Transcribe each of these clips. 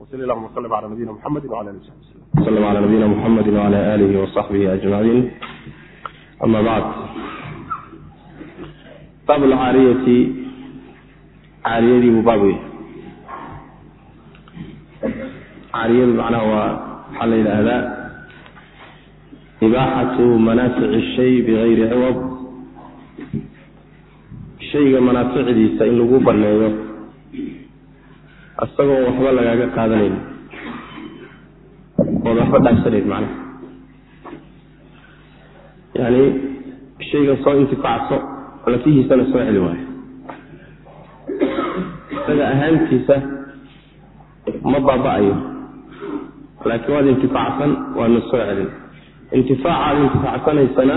wsl llahuma slm ala nabiyina mxamedi wala ali sabi slm ala nabiyina muxamedi wala alihi wasaxbihi ajmaciin ama bacd baab lcaariyati caariyadii buu baab yahay caariyadu macnaha waa waxaa la yidhaahdaa ibaaxatu manaafici shay bigayri ciwad shayga manaaficdiisa in lagu baneeyo isagoo waxba lagaaga qaadanayn. Ood waxba dhaafsanayn macnaha. Yani shaygan soo intifacso lafihiisana soo celi waayo. Isaga ahaantiisa ma baaba-ayo. Laakiin waad intifaacsan waadna soo celin. Intifaacaad intifaacsanaysana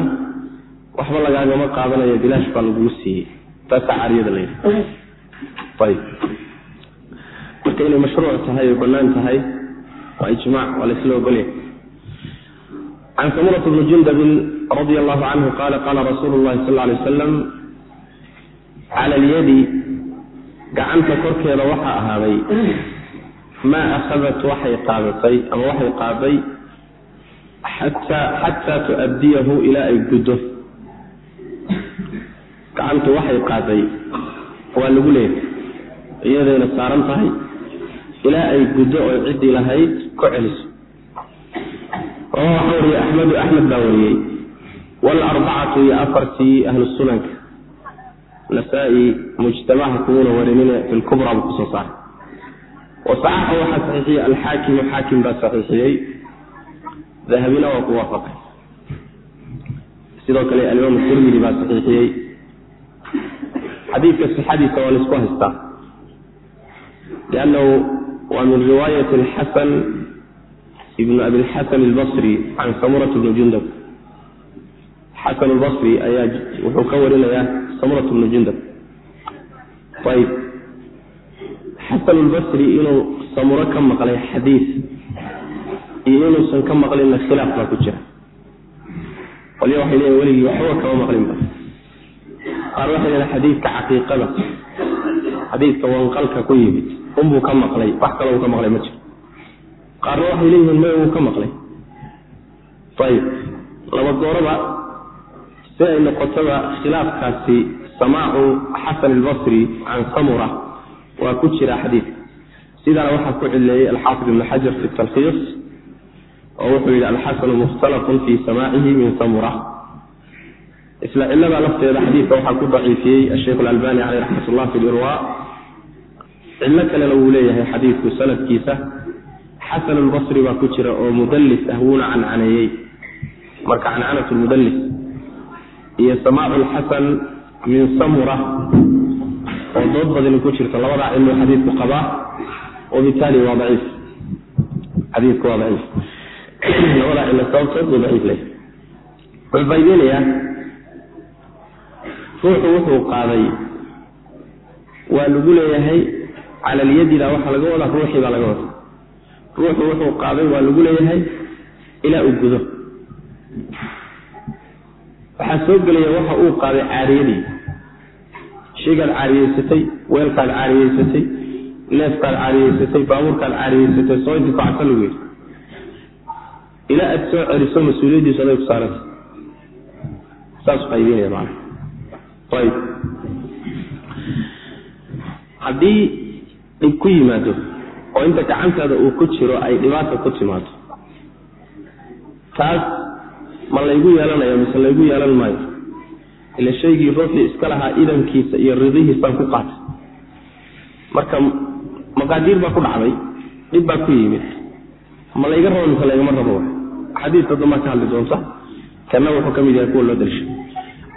waxba lagaagama qaadanayo bilaash baa laguu siiyey. Taasaa cariyada la yidhi. Ayb marka inay mashruuc tahay oy bannaan tahay waa ijmac waa laysla ogolya can samurata bni jundabin radia allahu canhu qaala qaala rasuulu llahi sal lay wasalam cala alyadi gacanta korkeeda waxaa ahaaday maa akhadat waxay qaadatay ama waxay qaaday xataa tu'addiyahu ilaa ay guddo. Gacantu waxay qaaday waa lagu leeyahay iyadayna saaran tahay ilaa ay guddo oy ciddii lahayd ku celiso. Rawa waxaa wariyey axmedu axmed baa wariyey waalarbacatu iyo afartii ahlu sunanka. Nasaa-i warinine fi buu ku soo saaray. Wasaxaxa waxaa saxiixiyey alxaakimu xaakim baa saxiixiyey. Dahabina waa ku waafaqay. Sidoo kale alimaam tirmidi baa saxiixiyey. Xadiidka sixadiisa waa la isku haystaa. Liannahu waa min riwaayati alxasan ibn abilxasan albasri can samurat bni jundab xasan albasri ayaa wuxuu ka warinayaa samurat bni jundab ayb xasan albasri inuu samuro ka maqlay xadiid iyo inuusan ka maqlinna khilaaf baa ku jira qolya waxay leeyiin weligii waxba kama maqlinba qaar waxay leeyiin xadiidka caqiiqada xadiidka wanqalka ku yimid unbuu ka maqlay wax kale uu ka maqlay ma jiro. Qaarna waxay leeyihiin may uu ka maqlay? Ayib laba gooraba si ay noqotaba khilaafkaasi samaacu xasan albasri can samura waa ku jira xadiidka sidaana waxaa ku cileeyey alxaafid ibn xajar fi talkhiis oo wuxuu yidhi alxasanu mukhtalafun fi samaacihi min samura. Isla cilada lafteeda xadiidka waxaa ku daciifiyey asheikh alalbani caleyh raxmat fi lirwa cillo kalena wuu leeyahay xadiidku sanadkiisa xasan albasri baa ku jira oo mudallis ah wuuna cancaneeyey. Marka cancanat lmudallis iyo samaacu lxasan min samura oo dood badani ku jirta labadaa cilmu xadiidku qabaa wabitaali waa daciif. Xadiidku waa daciif. Labadaa cillo sababtood buu daciif leeyahay. Wuxuu faydeynayaa ruuxu wuxuu qaaday waa lagu leeyahay cala alyadida waxaa laga wadaa ruuxii baa laga wadaa. Ruuxu wuxuu qaaday waa lagu leeyahay ilaa uu gudo. Waxaa soo gelaya waxa uu qaaday caariyadii. Shaygaad caariyeysatay weelkaad caariyeysatay neefkaad caariyeysatay baabuurkaad caariyeysatay soo intifaacsan lagu yidhi. Ilaa aad soo celiso mas'uuliyaddiisu aday ku saaranta saas faa'ideynaya macana ayib haddii dhib ku yimaado oo inta gacantaada uu ku jiro ay dhibaata ku timaado taas ma laygu yeelanaya mise laygu yeelan maayo. Ila shaygii ruuxii iska lahaa idankiisa iyo ridihiisaan ku qaatay. Marka maqaadiir baa ku dhacday dhib baa ku yimid. Ma layga rabo mise laygama rabo xadiidka dambaa ka hadli doonta. Kana wuxuu ka mid yahay kuwa loo dalishay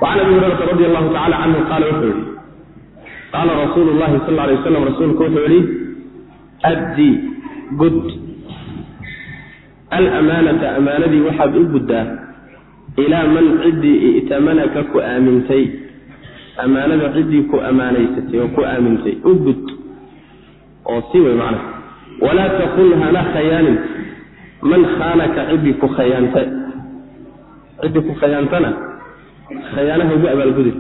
wacan abi hurayrata radi allahu tacala canhu qaala wuxuu yihi qaala rasuulu llahi sal alay waslam rasuulku wuxuu yihi addi gud alamaanata amaanadii waxaad u guddaa ilaa man ciddii i'tamanaka ku aamintay amaanada ciddii ku ammaanaysatay oo ku aamintay u gud oo sii wey macnaha walaa takun hana khayaanin man khaanaka ciddii ku khayaanta ciddii ku khayaantana khayaanaha ugu abaalgudi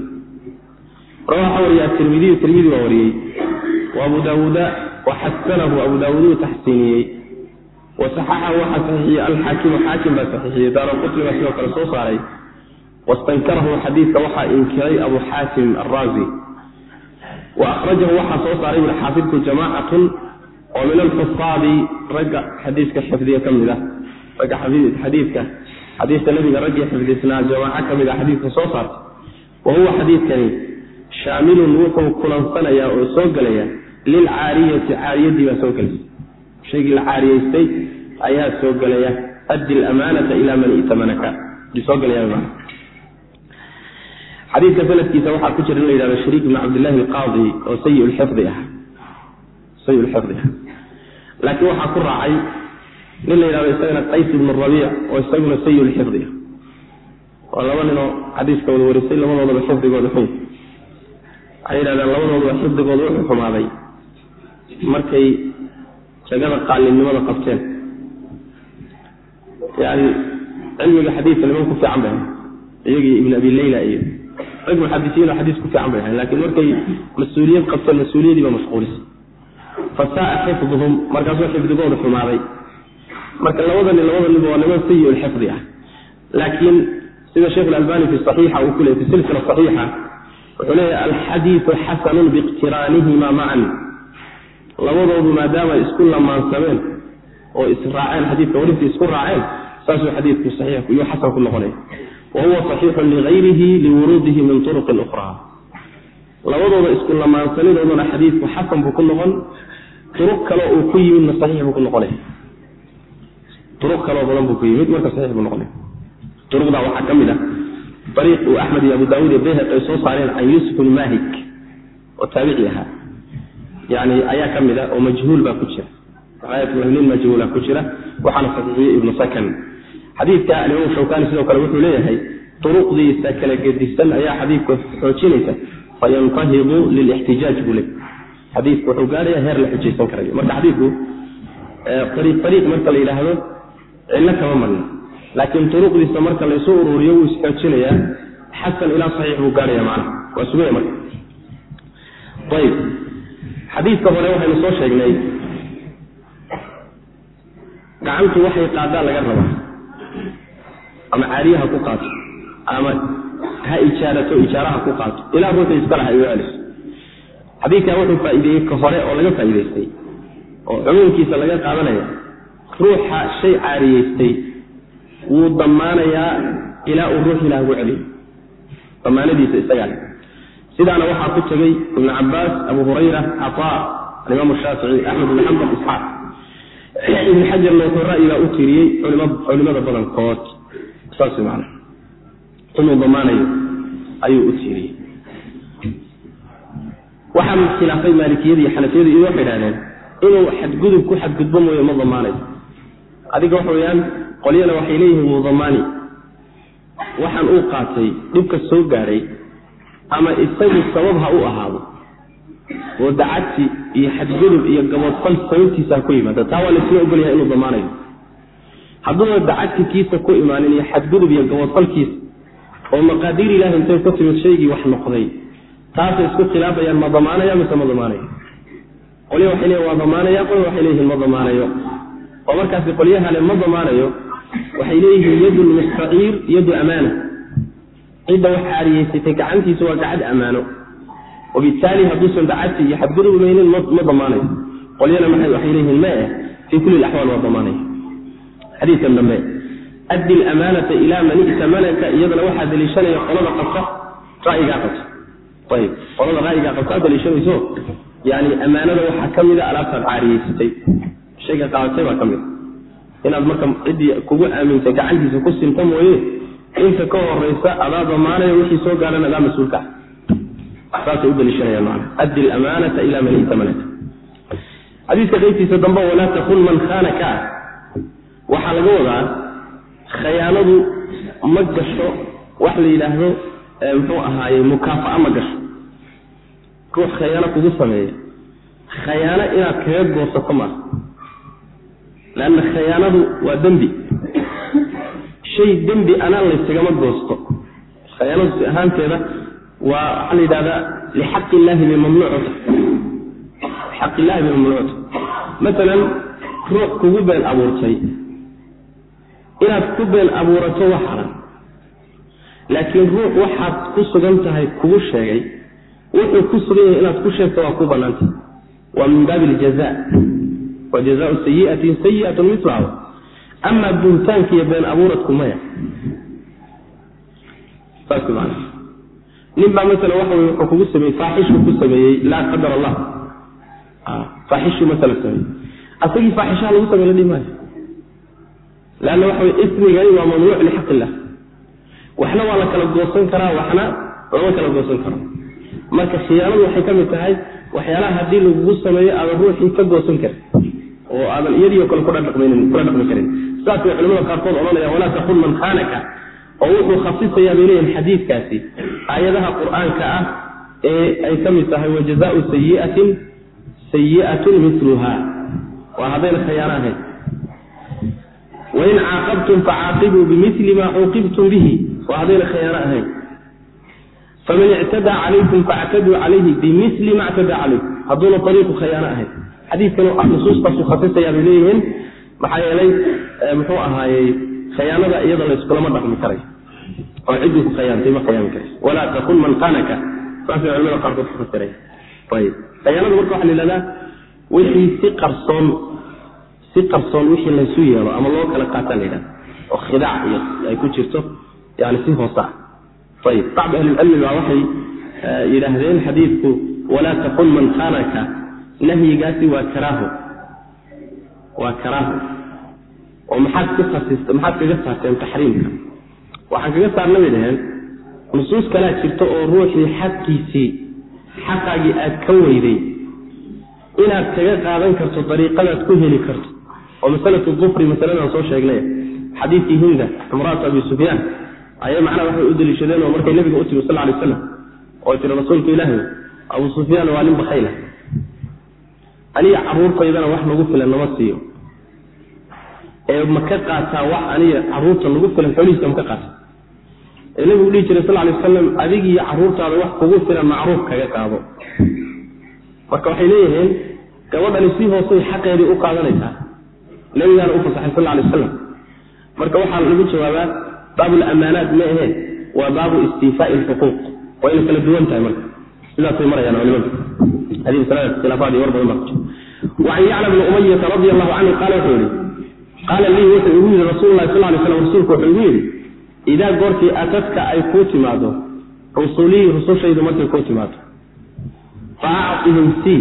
rawa waxaa wariya tirmidiyu tirmidi baa wariyey. Wa abu daawuuda waxasanahu abu daawuud uu taxsiiniyey wasaxaxahu waxaa saxiixiyey alxaakimu xaakim baa saxiixiyey daara qutni baa sidoo kale soo saaray. Wastankarahu xadiidka waxaa inkiray abu xaatim araazi wa akhrajahu waxaa soo saaray buri xaafidku jamaacatun oo min alxufaadi ragga xadiiska xifdiya ka mid ah. Ragga xadiidka xadiiska nabiga raggii xifdisnaa jamaaco ka mid ah xadiidka soo saartay. Wa huwa xadiidkani shaamilun wuxuu kulansanayaa oo soo gelaya lilcaariyati caariyadii baa soo gelaysa shaygii la caariyeystay ayaa soo gelaya addi lamaanata ilaa man itamanaka. Soo gelaya xadiidka sanadkiisa waxaa ku jira in la yidhahdo shariik ibn cabdillahi alqaadi oo sayi lxifdi ah. Sayi lxifdi ah. Laakiin waxaa ku raacay nin la yidhahdo isagana qays ibnu rabiic oo isaguna sayi lxifdi ah. Oo laba ninoo xadiiska wada warisay labadoodaba xifdigooda xun waxay yidhahdeen labadooduba xifdigooda wuxuu xumaaday. Markay jagada qaalinimada qabteen. Yani cilmiga xadiidka niman ku fiican bay iyagii ibn abi leyla iyo rag muxadisiin oo xadiis ku fiican bay ahayn lakiin markay mas'uuliyad qabteen mas'uuliyadiiba mashquulisay fasaaa xifduhum markaasuu xifdigooda xumaaday. Marka labada niba waa niman sayi lxifdi ah. Laakiin sida sheekh albani fi saxiixa uu ku leeyay fi silsila saxiixa wuxuu leeyahy alxadiidu xasanun biiqtiraanihima macan labadoodu maadaama isku lamaansameen oo israaceen xadiidka warinta isku raaceen saasuu xadiidku saxiix iyo xasan ku noqonaya wa huwa saxiixun ligayrihi liwuruudihi min turuqin ukhraa labadooda isku lamaansaninoodana xadiidku xasan buu ku noqon turuq kale uu ku yimidna saxiix buu ku noqonaya turuq kaloo badan buu ku yimid marka saxiix buu noqonaya turuqdaa waxaa ka mid ah ariiq uu axmed iyo abu daawuud iyo bayhaq ay soo saareen can yuusuf bn mahik oo taabici ahaa yani ayaa ka mid a oo majhuul baa ku jira. Nin majhuula ku jira waxaana saxiixiyey ibnu sakan. Xadiidka alimaam shawkani sidoo kale wuxuu leeyahay turuqdiisa kala gedisan ayaa xadiidka xoojinaysa fayantahidu lilixtijaaj buu leey xadiidku wuxuu gaaraya heer la xujaysan karayo. Marka xadiidku ariiq ariiq marka la yidhaahdo cillo kama marna laakiin turuqdiisa marka laysu ururiyo wuu isxoojinayaa xasan ilaa saxiix buu gaaraya macna. Waa sugaya marka. Ayib. Xadiidka hore waxaynu soo sheegnay. Gacantu waxay qaadaa laga rabaa ama caariye ha ku qaato. Ama ha ijaarato ijaaraha ku qaato. Ilaa ruuxii iska laha ay u celiso xadiidkan wuxuu faa'iideeyey ka hore oo laga faa'iidaystay. Oo cumuumkiisa laga qaadanaya. Ruuxa shay caariyeystay wuu damaanayaa ilaa uu ruux ilaah ugu celiyo damaanadiisa isagaa sidaana waxaa ku tegey ibnu cabaas abu hurayra cataa alimaam shaafici axmed ibn xambal isxaaq. Ibn xajarna wuxuu ra'yigaa u tiriyey culimada badankood. Saas man inuu damaanayo ayuu u tiiriyey waxaa khilaafay maalikiyada iyo xanafiyadu iyo waxay idhahdeen inuu xadgudub ku xadgudbo mooye ma damaanayo. Adiga waxa weyaan qolyana waxay leeyihiin wuu damaani waxaan uu qaatay dhibka soo gaadhay ama isagu sabab ha u ahaado. Oo dacadsi iyo xadgudub iyo gaboodfal sababtiisa ha ku yimaada. Taa waa laysla ogolyahay inuu damaanayo. Hadduuna dacadsikiisa ku imaanin iyo xadgudub iyo gaboodfalkiisa oo maqaadiir ilahi intay ku timid shaygii wax noqday taasay isku khilaafayaan ma damaanaya mise ma damaanayo? Qolya waxay leeyihiin waa damaanaya qolya waxay leeyihiin ma damaanayo. Oo markaasi qolyahale ma damaanayo waxay leeyihiin yadu lmustaciir yadu amaana cidda wax caariyeysatay gacantiisa waa gacad ammaano wabitaali hadduusan dacadsi iyo xadgudubmaynin ma damaanayo qolyana waxay leeyihiin ma eh fii kulli axwaal waa damaanaya xadiidkan dambe addi lamaanata ilaa man itamanaka iyadana waxaa daliishanaya qolada qabta ra'yigaa qabta. Ayib qolada ra'yigaa qabtaa daliishanayso? Yani ammaanada waxaa ka mida alaabtaad caariyeysatay shayga qaadatay baa ka mid inaad marka ciddii kugu aamintay gacantiisa ku sinta mooye inta ka horeysa adaa damaanaya wixii soo gaadhan adaa mas'uulka ah. Saasay u daliishanayaan macana addi lamaanata ilaa man itamanaka xadiiska qaybtiisa dambe walaa takun man khaanaka ah waxaa laga wadaa khayaanadu ma gasho wax la yidhaahdo muxuu ahaaye mukaafa'a ma gasho. Ruux khayaano kugu sameeya. Khayaano inaad kaga goosato maaha leanna khayaanadu waa dembi. shay dembi anaan laysagama goosto khayaanadu ahaanteeda waa waxaa la yidhahdaa lixaqi illaahi bay mamnuucota xaqillahi bay mamnuucta masalan ruux kugu been abuurtay inaad ku been abuurato waa xaran laakiin ruux waxaad ku sugan tahay kugu sheegay wuxuu ku sugan yahay inaad ku sheegto waa ku banaanta waa min baabi iljaza wa jazaau sayiatin sayiatun milaha amaa buhtaanka iyo been abuuradku maya nin baa masala waxa wey wuxuu kugu sameeyey faaxishuu ku sameeyey laa qadar allah faaxishuu masala sameeyey asagii faaxishaha lagu samey la dhihi maayo leanna waxa wey ismigani waa mamnuuc lixaq waxna waa la kala goosan karaa waxna lama kala goosan karo marka khiyaanadu waxay ka mid tahay waxyaalaha haddii lagugu sameeyo aadan ruuxii ka goosan karin oo aadan iyadiio kale kula dhaqmi karin. Saasay culamada qaarkood odhanaya walaa takun man khaanaka oo wuxuu khasisayaa bay leeyihiin xadiidkaasi. Aayadaha qur'aanka ah ee ay ka mid tahay wajazaau sayiatin sayiatun miluha waa haddayna khiyaano ahayn wain caaqabtum facaaqibuu bimili ma cuuqibtum bihi. Waa haddayna khiyaano ahayn faman ictadaa calaykum faactaduu calayhi bimili ma ctadaa calaykum hadduuna ariiqu khiyaano ahayn xadiidkan nusuustaasu khasisaya bay leeyihiin. Maxaa yeelay muxuu ahaayey khiyaanada iyada layskulama dhaqmi karay. Oo ciddii ku khiyaantay ma khiyaami karay walaa takun man qaanaka saasay culamada qaarkood ku fasiray ayib. Khiyaanada marka waxa la yihahdaa wixii si qarsoon si qarsoon wixii laysu yeelo ama loo kala qaataa la yidhahda oo khidaac iyo ay ku jirto yani si hoose ah. Ayib. Bacd ahlilcilmi baa waxay yidhaahdeen xadiidku walaa takun man qaanaka nahyigaasi waa karaaho waa karaaho oo maxaad ka khasista maxaad kaga saarteen taxriimka. Waxaan kaga saarna bay dhaheen nusuus kalaa jirta oo ruuxii xaqiisii xaqaagii aad ka weyday. Inaad kaga qaadan karto dariiqadaad ku heli karto. Oo masalatu dufri masaladaan soo sheegnay. Xadiidkii hinda imraatu abi sufyaan ayay macnaha waxay u deliishadeen oo markay nabiga u timi sal lay slam oo tiri rasuulka ilaahi abu sufyaan waa nin bakayla aniga caruurtaydana wax nagu filan nama siiyo. Ee ma ka qaataa wax aniga carruurta nagu filan xoolihiisa ma ka qaata ee nabigu dhihi jiray sal lay wasalam adigiiyo caruurtaada wax kugu filan macruuf kaga qaado. Marka waxay leeyihiin gabadhani si hoosay xaqeedii u qaadanaysaa. Nabigaana u fasaxay sal lay wasalam marka waxaa lagu jawaabaa baabulamaanaat ma aheen waa baabu istiifaai lxuquuq waa inay kala duwan tahay marka sidaasay marayaan culimadu. Khilaafadi war badan baa waan yacla bni umayata radi allahu canhu qaala wuxuu yihi qaala lii wuxuu igu yidhi rasullahi sal lay slam rasuulku wuxuu igu yidhi idaa goortii atadka ay kuu timaado rusulii rusushaydu markay kuu timaado faacqibunsii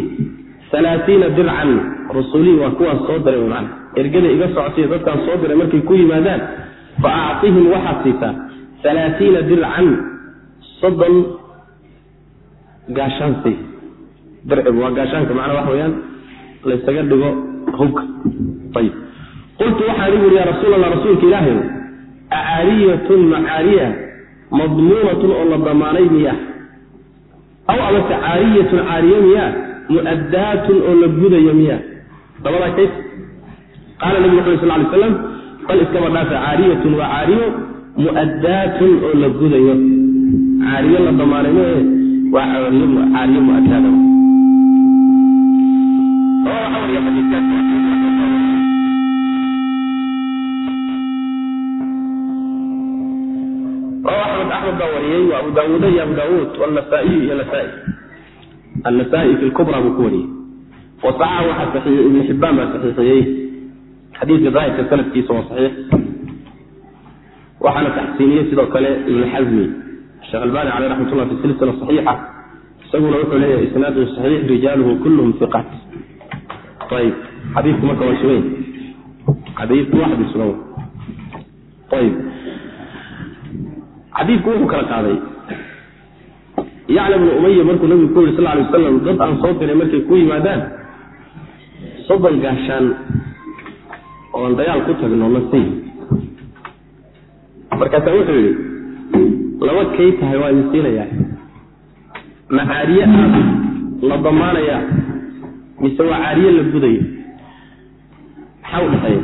alaaiina dircan rusulii waa kuwaas soo diray man ergada iga socotay dadkaan soo diray markay ku yimaadaan faactihim waxaad siitaa alaaiina dircan soddon gaashaansi darcigu waa gaashaanka macnaa waxa weyaan laysaga dhigo hubka. Ayib qultu waxaan igu yidhi ya rasuul allah rasuulka ilaahayow acaariyatun macaariya madmuunatun oo la damaanay miyaa aw amase caariyatun caariye miyaa mu'addaatun oo la gudayo miyaa labadaa kays qaala nabigu xuli sal lay slam bal iskaba dhaafa caariyatun waa caariyo mu'addaatun oo la gudayo. Caariye la damaanay mahe waa caariyo mu'ataada axmed baa wariyey sheh albani aleh ramatlah fi silsila axiixa isaguna wuxuu leeyahay isnaadu saxiix rijaaluhu kulluhum iqaat ayb xadiiku marka waa sugan xadiiku waa xadii sugan ayb xadiidku wuxuu kala qaaday. Yacla bnu umaya markuu nabigu ku yiri sal lay wasalam dad aan soo diray markay ku yimaadaan soddon gaashaan ooan dagaal ku tagno nasiib markaasaa wuxuu yidhi laba kay tahay waa idin siinayaa ma caariye ah la damaanayaa mise waa caariye la gudayo? Maxaa u dhexeeya?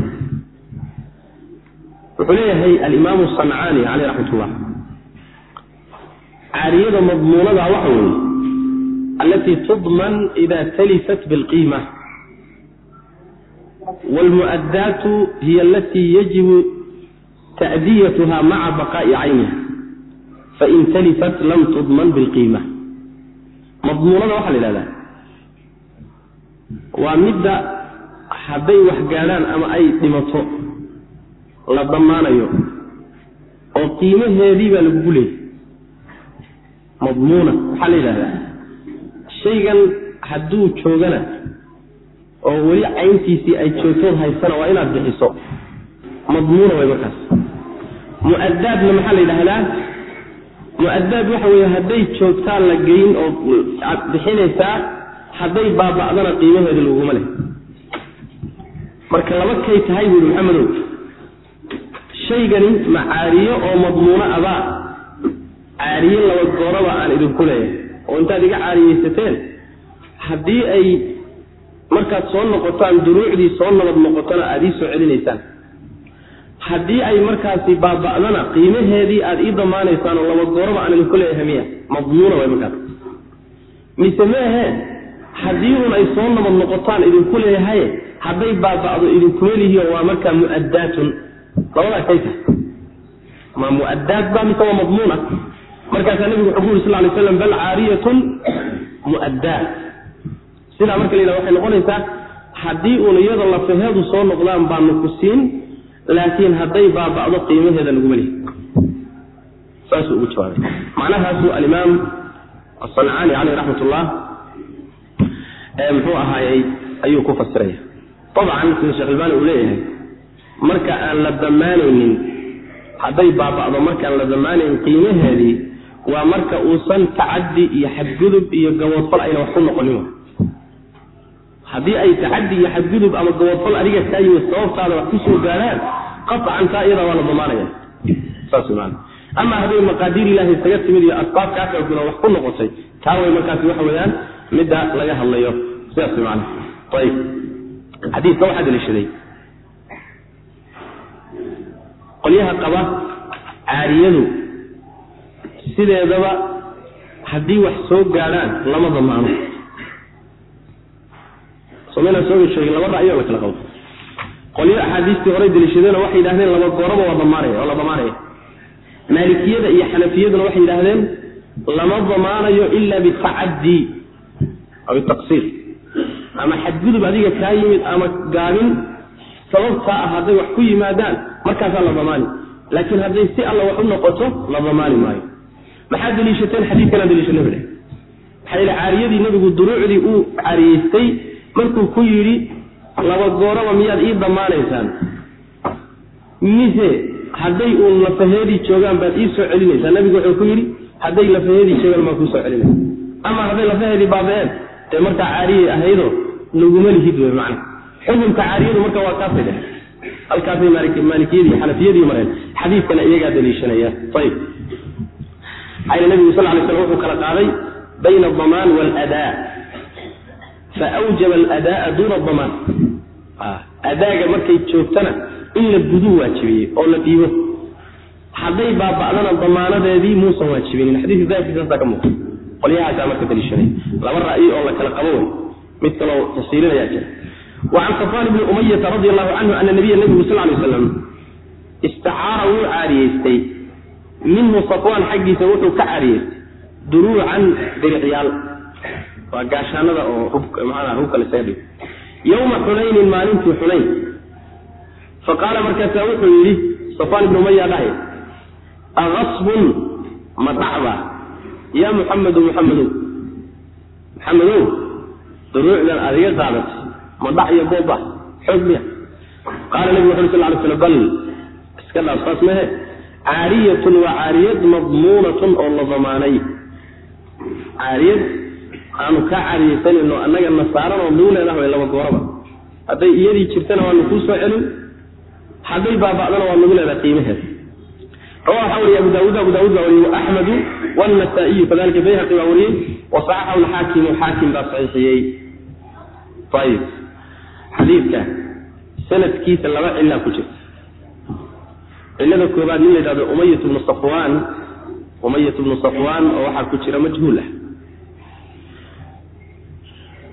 Wuxuu leeyahay alimaamu sancaani caleyh raxmat ullah caariyada madmuunada waxa weeye alatii tudman ida talifat bilqiima. Wاlmu'adaatu hiya alatii yajibu ta'diyatuha maca baqaa'i cayniha fain talifat lam tudman bilqiima madmuunada waxaa la yidhahdaa waa midda hadday wax gaadhaan ama ay dhimato la damaanayo oo qiimaheedii baa lagugu leeyay madmuuna waxaa la yidhahdaa shaygan hadduu joogana oo weli cayntiisii ay joogtood haysana waa inaad bixiso madmuuna way markaas mu'adaadna maxaa la yidhaahdaa mu'adaad waxa weeye hadday joogtaan la geyn oo aad bixinaysaa hadday baaba'dana qiimaheeda laguma leh. Marka laba kay tahay buuhi maxamedow shaygani ma caariyo oo madmuuno abaa. Caariye laba gooraba aan idinku leeyahay. Oo intaad iga caariyeysateen haddii ay markaad soo noqotaan duruucdii soo nabad noqotona aada ii soo celinaysaan haddii ay markaasi baaba'dana qiimaheedii aada ii damaanaysaan laba gooraba aan idinku leeyahay miya madmuuna way markaas. Mise meehe haddii un ay soo nabad noqotaan idinku leeyahay hadday baaba'do idinkuma lihiyo waa markaa mu'adaatun labadaa kay tahay ma mu'adaad ba mise waa madmuuna markaasaa nabigu wuxuu ku yuri sal lay slam bal caariyatun mu'adaad sidaa marka la yidhaha waxay noqonaysaa haddii uun iyada lafaheedu soo noqdaan baanu ku siin laakiin hadday baaba'do qiimaheeda laguma lihi. Saasuu ugu jawaabay macnahaasuu alimaam asancaani caleyh raxmat ullah muxuu ahaayey ayuu ku fasiraya. Dabcan sida sheekh ilbaani uu leeyahay marka aan la damaanaynin hadday baaba'do markaan la damaanayn qiimaheedii waa marka uusan tacadi iyo xadgudub iyo gaboodfal ayna wax ku noqonin haddii ay tacadi iyo xadgudub ama gaboodfal adiga kaa yimid sababtaada wax ku soo gaadhaan qaطcan taa iyadaa waa la damaanaya. Ama hadday maqaadiir ilahi isaga timid iyo asbaab kaa xooguna wax ku noqotay taa way markaasi waxa weeyaan midda laga hadlayo. Sidaas man ayb xadiiska waxaa daliishaday. Qolyaha qaba caariyadu sideedaba haddii wax soo gaadhaan lama damaano somaynaan soo sheegin laba ra'yo la kala qabo qolyo axaadiistii horey daliishadeen waxay yidhahdeen laba gooraba waa damaanaya oo la damaanaya. Maalikiyada iyo xanafiyaduna waxay yidhahdeen lama damaanayo ila bitacaddi aw bitaqsiir. Ama xadgudub adiga kaa yimid ama gaabin sababtaa ah hadday wax ku yimaadaan markaasaa la damaani. Laakiin hadday si alla wax u noqoto la damaani maayo. Maxaad daliishateen xadiidkanaan daliishanay bale maxaa yidhi caariyadii nebigu duruucdii uu caariyeystay markuu ku yidhi laba gooraba miyaad ii damaanaysaan mise hadday uun lafaheedii joogaan baad ii soo celinaysaa nabigu wuxuu ku yidhi hadday lafaheedii joogaan baan kuu soo celinaysa ama hadday lafaheedii baaba-een dee markaa caariyay ahaydoo laguma lihid wey macna. Xukunka caariyadu marka waa kaasay dheh halkaasay maalikiyadii xanafiyadii mareen. Xadiidkana iyagaa daliishanaya ayib maxaa nabigu sal lay slam wuxuu kala qaaday bayna adamaan waaladaa faawjaba aladaaa duuna damaan adaaga markay joogtana in la gudu waajibiyey oo la dhiibo hadday baaba'dana damaanadeedii muusan waajibinin xadiiska daahirkiisaasaa ka muuqda qolyahaasaa marka daliishanay laba ra'yi oo la kala qabo wey mid kaloo tafsiirinayaa jira wacan safaan bni umayata radi allahu canhu ana nabiya nabigu sal lay slam istacaara wuu caariyeystay minhu safwaan xaggiisa wuxuu ka caariyeystay duruucan diricyaal waa gaashaanada oo maanaa hubka lasaga dhigo yowma xunaynin maalintii xunayn. Fa qaala markaasaa wuxuu yidhi safaan ibnu umaya dhahay aasbun ma dhacba yaa muxamedu muxamedow muxamedow duruucdan aad iga qaadatay ma dhac booba xoog miya qaala nebigu wuxu sal ly slam bal iska dhaaf saas mehe caariyatun waa caariyad madmuunatun oo la damaanay. Caariyad aanu kaa caariyeysanayno annaga nasaaran oo nuu leedah way laba gooraba. Hadday iyadii jirtana waanu kuu soo celin hadday baaba'dana waa nagu leedaha qiimaheeda rawa waxaa wariye abu daawuud abu daawud baa wariyey waaxmedu wannasaa'iyu kadalika bayhaqi baa wariyey wasaxaxahu alxaakimu xaakim baa saxiixiyey. Ayib xadiidka sanadkiisa laba cilaa ku jirta cilada koobaad nin la yidhahdo umayat bnu safwaan umayat bnu safwaan oo waxaa ku jira majhuul ah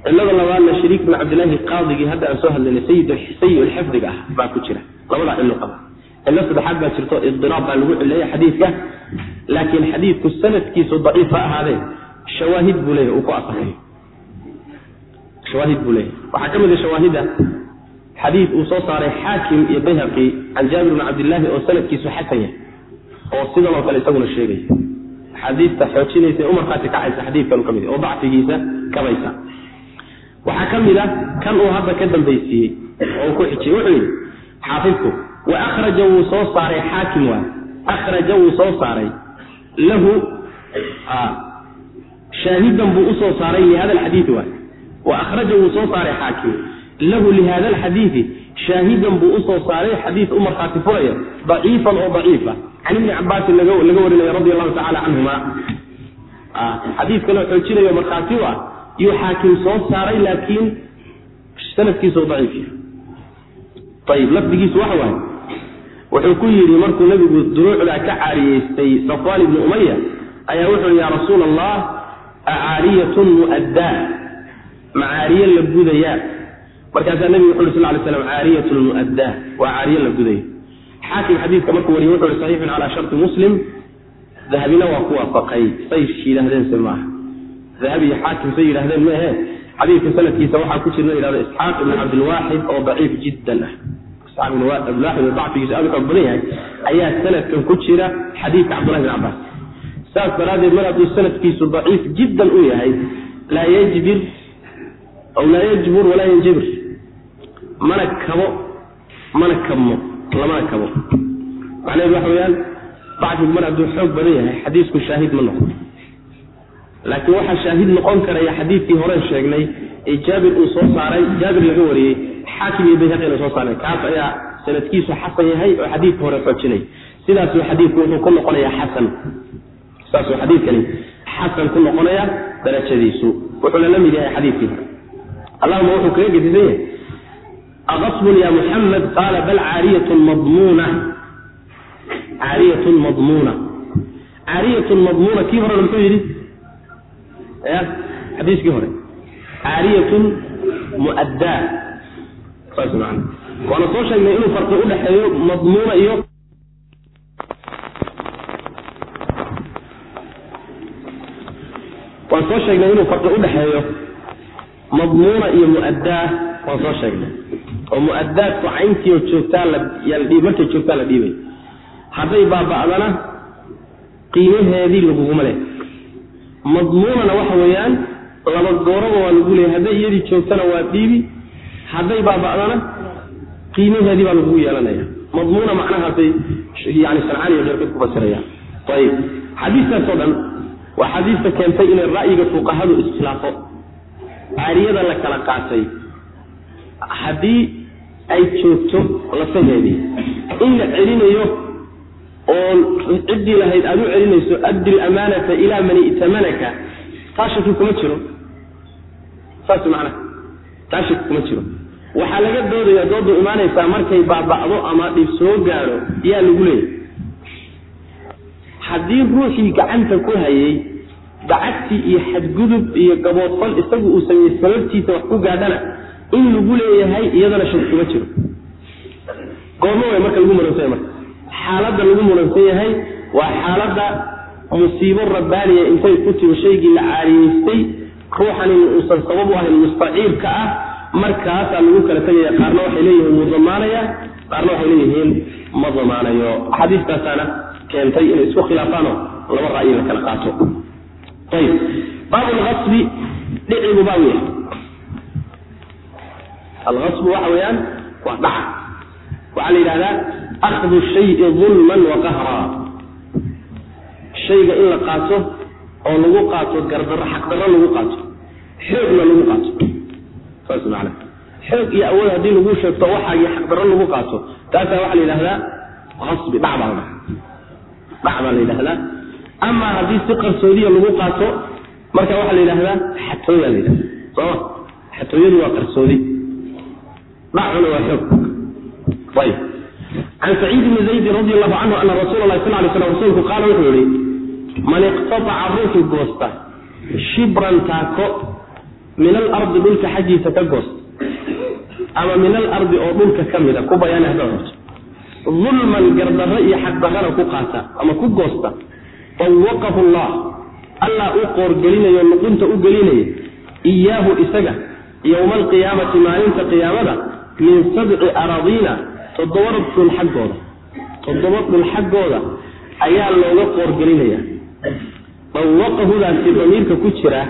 cilada labaadna shariik bin cabdilaahi qaadigii hadda aan soo hadlaynay sayid sayi lxifdiga ah baa ku jira. Labadaa cilo qaba. Cilo saddexaad baa jirto idiraab baa lagu cileeya xadiidka laakiin xadiidku sanadkiisu daciif ha ahaadee shawaahid buu leeyahy uu ku asaxayo shawaahid buu leeyahy waxaa ka mid a shawaahidda xadiid uu soo saaray xaakim iyo bayhaqi can jaabir bn cabdillaahi oo sanadkiisu xasan yahay oo sidan oo kale isaguna sheegaya axaadiista xoojinaysa ee umarkaasi kacaysa xadiidkanu ka mid oo dacfigiisa kabaysa waxaa ka mid a kan uu hadda ka dambaysiiyey oo ku xijiyey wuxuu yidhi xaafidku wa akhraja wuu soo saaray xaakim waay akhraja wuu soo saaray lahu shaahidan buu u soo saaray lihada alxadiidi waay wa akhraja wuu soo saaray xaakim lahu lihada alxadiidi shaahidan buu u soo saaray xadiid u markhaati daciifan oo daciifa can ibni cabaasin laga warinaya radi allahu tacala canhuma. Xadiid kaleo xoojinayo markhaati u ah yuu xaakim soo saaray laakiin sanadkiisu daciif ayib lafdigiisu waxa waaye wuxuu ku yidhi markuu nabigu duruucda ka caariyeystay safwaan ibni umaya ayaa wuxuu yihi ya rasuula allah acaariyatun mu'addaa macaariye la gudayaa. Markaasaa nabigu wuxu uri sal lay slam caariyatun mu'addaa waa caariye la gudaya xaakim xadiidka markuu wariye wuxu uhi saxiixun calaa sharti muslim dahabina waa ku waafaqay say yidhaahdeen se maaha dahabi iyo xaakim say yidhahdeen maehe xadiidka sanadkiisa waxaa ku jira yidhahdo isxaaq ibn cabdilwaaxid oo daciif jiddan ah. Isxaaq ibn oo aad u xoog badan yahay. Ayaa sanadkan ku jira xadiidka cabdullahi bin cabbaas. Saas daraaddeed mar hadduu sanadkiisu daciif jiddan u yahay laa yajbir aw laa yajbur walaa yanjabir mana kabo mana kabmo lamana kabo. Macnaheedu waxa weyaan dacfigu mar hadduu xoog badan yahay xadiisku shaahid ma noqdo laakiin waxaa shaahid noqon karaya xadiidkii horen sheegnay ee jaabir uu soo saaray jaabir laga wariyey xaakim iyo bayhaqina soo saaray. Kaas ayaa sanadkiisu xasan yahay oo xadiidka hore xoojinay. Sidaasuu xadiidku wuxuu ku noqonayaa xasan. Saasuu xadiidkani xasan ku noqonaya darajadiisu. Wuxuuna la mid yahay xadiidkii hore. Allahuma wuxuu kaga gedisan yahay aqasbun ya muxamed qaala bal caariyatun madmuuna. Caariyatun madmuuna. Caariyatun madmuuna kii horena muxuu yidhi xadiiskii hore. Caariyatun mu'addaa saas macana waana soo sheegnay inuu farqi udhaxeeyo madmuuna iyo waan soo sheegnay inuu farqi udhaxeeyo madmuuna iyo mu'addaa waan soo sheegnay. Oo mu'addaadku cayntiio joogtaa markay joogtaa la dhiibay. Hadday baaba'dana qiimaheedii laguguma leh madmuunana waxa weeyaan laba gooraba waa lagu leeyay hadday iyadii joogtana waa dhiibi hadday baaba'dana qiimaheedii baa lagugu yeelanaya. Madmuuna macnahaasay yani sancaaniya keyrkood ku fasirayaan ayib. Xadiistaasoo dhan waa xadiista keentay inay ra'yiga fuqahadu iskhilaafo caariyada la kala qaatay. Haddii ay joogto lafaheedii in la celinayo oo ciddii lahayd aada u celinayso addi lamaanata ilaa man i'tamanaka. Taa kuma jiro. Saas macnaha taa kuma jiro. Waxaa laga doodaya doodu imaanaysaa markay baaba'do ama dhib soo gaadho yaa lagu leeyahy haddii ruuxii gacanta ku hayay dacagtii iyo xadgudub iyo gaboodfal isagu uu sameeyey sababtiisa wax ku gaadhana in lagu leeyahay iyadana shaki kuma jiro. Goormo way marka lagu muransan marka xaaladda lagu muransan yahay waa xaaladda musiibo rabbaaniya intay ku timi shaygii la caariyeystay ruuxan uusan sabab u ahayn mustaciibka ah. Markaasaa lagu kala tegaya qaarna waxay leeyihiin wuu damaanaya qaarna waxay leeyihiin ma damaanayo axaadiistaasaana keentay inay isku khilaafaanoo laba ra'yi la kala qaato. Baabu lkasbi dhicigu baa wiya alkasbu waxa weeyaan waa dhaca waxaa la yidhahdaa akhdu shayi dulman wa qahraa shayga in la qaato oo lagu qaato gardarro xaqdarro lagu qaato xoogna lagu qaato saas macana xoog iyo awood haddii lagu sheegto waxaagii xaqdarro lagu qaato taasaa waxaa la yidhahdaa kasbi dhac baa dhac baa la yidhahdaa ama haddii si qarsoodiya lagu qaato marka waxaa la yidhahdaa xatooyaa la yidhahda sooma xatooyadu waa qarsoodi dhacuna waa xoog ayb can saciid bni zaydin radi allahu canhu ana rasuula lahi sal lay slam rasuulku qaala wuxuu yihi man iqtataca ruuxii goosta shibran taako min alardi dhulka xaggiisa ka goosta ama min alardi oo dhulka ka mida ku bayaani haddaad rabto dulman gardarro iyo xaqdarrana ku qaata ama ku goosta tawaqahu allah allah u qoorgelinayo luqunta u gelinaya iyaahu isaga yowma alqiyaamati maalinta qiyaamada min sabci aradiina toddoba dhul xaggooda. Toddoba dhul xaggooda ayaa looga qoorgelinaya dawaqahudaasi damiirka ku jira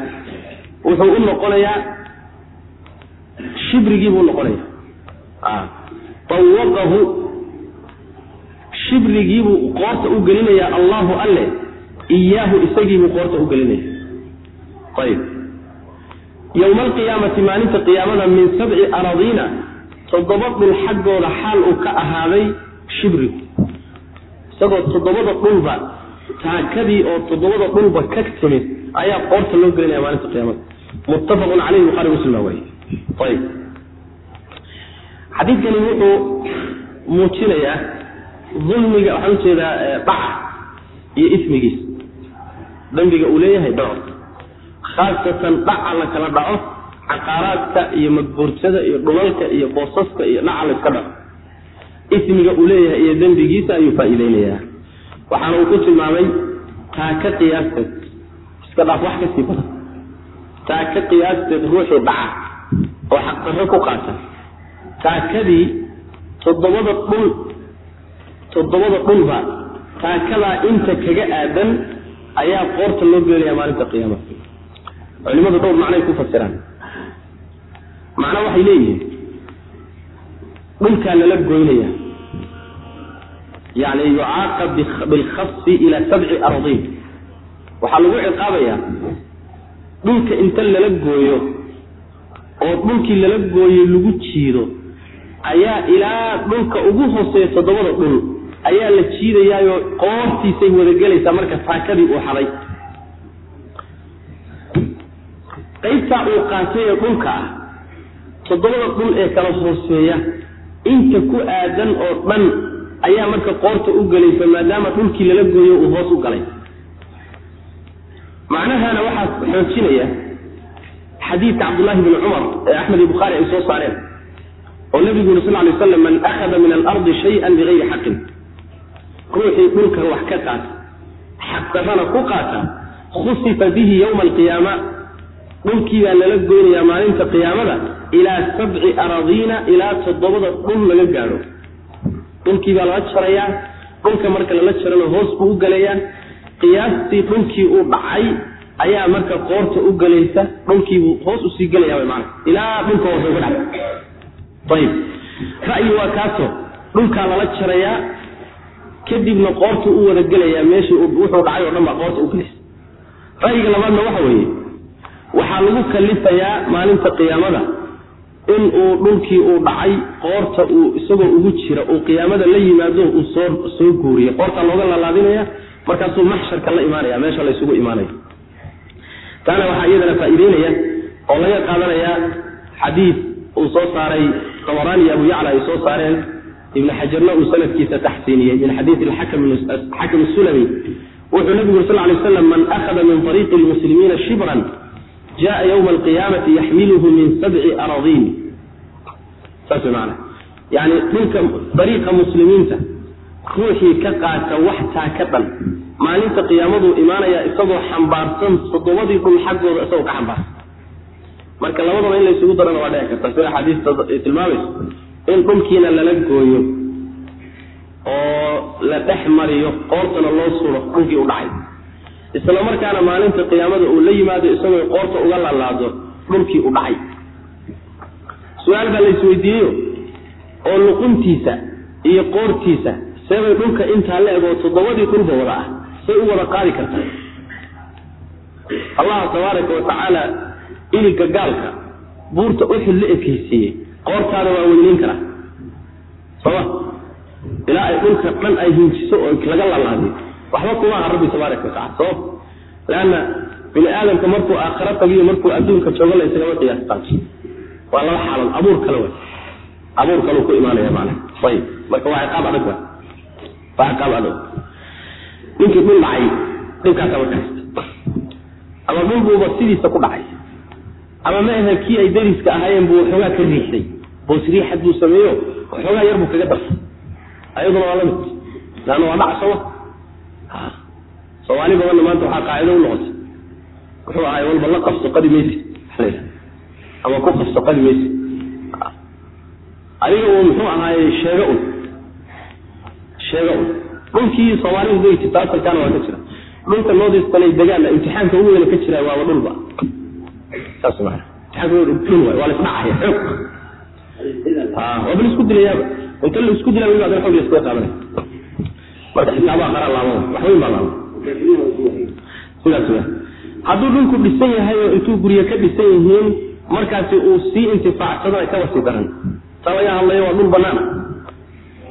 wuxuu u noqonayaa shibrigiibuu noqonaya dawaqahu shibrigiibuu qoorta u gelinayaa allahu alle iyaahu isagiibuu qoorta u gelinaya ayib. Yowma alqiyaamati maalinta qiyaamada min sabci aradiina toddoba dhul xaggooda xaal uu ka ahaaday shibrigu isagoo toddobada dhulba taakadii oo toddobada dhulba ka timid ayaa qoorta loo gelinaya maalinta qiyaamada. Muttafaqun caleyhi buhari muslim baa wariye. Ayib. Xadiidkani wuxuu muujinayaa dulmiga waxaan u jeedaa dhaca iyo ismigiisa dambiga uu leeyahay dhaco khaasatan dhaca la dhaco caqaaraadka iyo madbuurtada iyo dhulalka iyo boosaska iyo dhaca la iska dhaco ismiga uu leeyahay iyo dembigiisa ayuu faa-iideynayaa waxaana uu ku tilmaamay taa ka qiyaasteed iska dhaaf wax ka sii badan. Taa ka qiyaasteed ruuxii dhaca oo xaqdarro ku qaata. Taakadii toddobada dhul toddobada dhulba taakadaa inta kaga aadan ayaa qoorta loo geelaya maalinta qiyaamada. Culimadu dhowr macnay ku fasiraan macna waxay leeyihiin dhulkaa lala goynaya yani yucaaqab bilkhasi ila sabci ardiin waxaa lagu ciqaabayaa dhulka inta lala gooyo oo dhulkii lala gooyey lagu jiido ayaa ilaa dhulka ugu hooseeya toddobada dhul ayaa la jiidayaayo qoortiisay wadagelaysaa marka taakadii uu xaday. Qaybtaa uu qaatay ee dhulka ah toddobada dhul ee kala hooseeya inta ku aadan oo dhan ayaa marka qoorta u gelaysa maadaama dhulkii lala gooyo uu hoos u galay. Macnahana waxaa xoojinaya xadiidka cabdullaahi bni cumar ee axmed iyo bukhaari ay soo saareen oo nabigu yuri sal lay slam man akhada min alardi shay-an bigayri xaqin ruuxii dhulka wax ka qaata xaqdarrana ku qaata khusifa bihi yowma alqiyaama. Dhulkiibaa lala goynayaa maalinta qiyaamada ilaa sabci aradiina ilaa toddobada dhul laga gaadho dhulkiibaa lala jarayaa dhulka marka lala jarana hoos buu u galayaa. Qiyaastii dhulkii uu dhacay ayaa marka qoorta u galaysa dhulkiibuu hoos u sii gelaya man ilaa dhulka hoose uga dhacay ayib ra'yi waa kaaso dhulkaa lala jarayaa kadibna qoortu u wada gelayaa meeshii wuxuu dhacay oo dhan baa qoorta u gelaysa ra'yiga labaadna waxa weeye waxaa lagu kalifayaa maalinta qiyaamada in uu dhulkii uu dhacay qoorta uu isagoo ugu jira uu qiyaamada la yimaado uu soo soo guuriya qoortaa looga laalaadinaya markaasuu maxsharka la imaanaya meesha laysugu imaanaya taana waxaa iyadana faa-iideynaya oo laga qaadanayaa xadiid uu soo saaray tabarani iyo abu yacla ay soo saareen ibn xajarna uu sanadkiisa taxsiiniyey min xadiidi xakam sulami wuxuu nabigu sal lay slam man akhada min ariiqi lmuslimiina shibran jaءa ywma alqiyaamati yaxmiluhu min sabci aradiin saas way maana yani dhulka dariiqa muslimiinta ruuxii ka qaata wax taa ka dhan. Maalinta qiyaamaduu imaanaya isagoo xambaarsan toddobadii dhul xaggooda isagoo ka xambaarsan. Marka labadaba in laysugu darana waa dhici karta. Sida xadiista tilmaamayso in dhulkiina lala gooyo oo la dhex mariyo qoortana loo suro dhulkii u dhacay. Isla markaana maalinta qiyaamada uu la yimaado isagoo qoorta uga lalaado dhulkii u dhacay su'aal baa la isweydiiyeyo oo luquntiisa iyo qoortiisa seebay dhulka intaa la egoo toddobadii dhulba wada ah say u wada qaadi kartaa. Allah tabaaraka wa tacaala iliga gaalka buurta uxud la ekeysiiyey qoortaada waa weyneyn karaa sooma ilaa ay dhulka dhan ay hinjiso oo laga lalaadiyo waxba kuma aha rabbi tabaaraka wa tacala sabab leanna bini aadamka markuu aakhara tagiyo markuu adduunka joogo la isagama qiyaas qaato waa laba xaalood. Abuur kale wey abuur kaleu ku imaanaya macnaha. Ayib. Marka waa ciqaab adag wa waa ciqaab adag. Ninkii dhul dhacay dhibkaasa marka haysta ama dhul buuba sidiisa ku dhacay. Ama ma ahe kii ay dariska ahaayeen buu waxoogaa ka riixday. Boosriixad buu sameeyo waxoogaa yar buu kaga darsay ayaduna waa la mid laanna waa dhac sooma soomaali badanna maanta waxaa qaacido u noqotay. Muxuu ahay walba la qabso qadi maysi ama ku qabso qadi maysi adiga uu muxuu ahaaye sheego un. Sheego un. Dhulkii soomaalidu degi jirta asalkaana waa ka jira. Dhulka noodistanay degaanna imtixaanka ugu weyna ka jira waaba dhulba saas maa imtixaanka waa la isdhacaya xoog. Waaba la isku dilayaaba. Inta la isku dilaa weliba adana xoog la iskaga qaadanaya marka xisaabaha qaraa laabama wax weyn baa laaba sidaas hadduu dhulku dhisan yahay oo intuu guryo ka dhisan yihiin markaasi uu sii intifaacsadana kaba sii daran. Ta laga hadlayo waa dhul banaana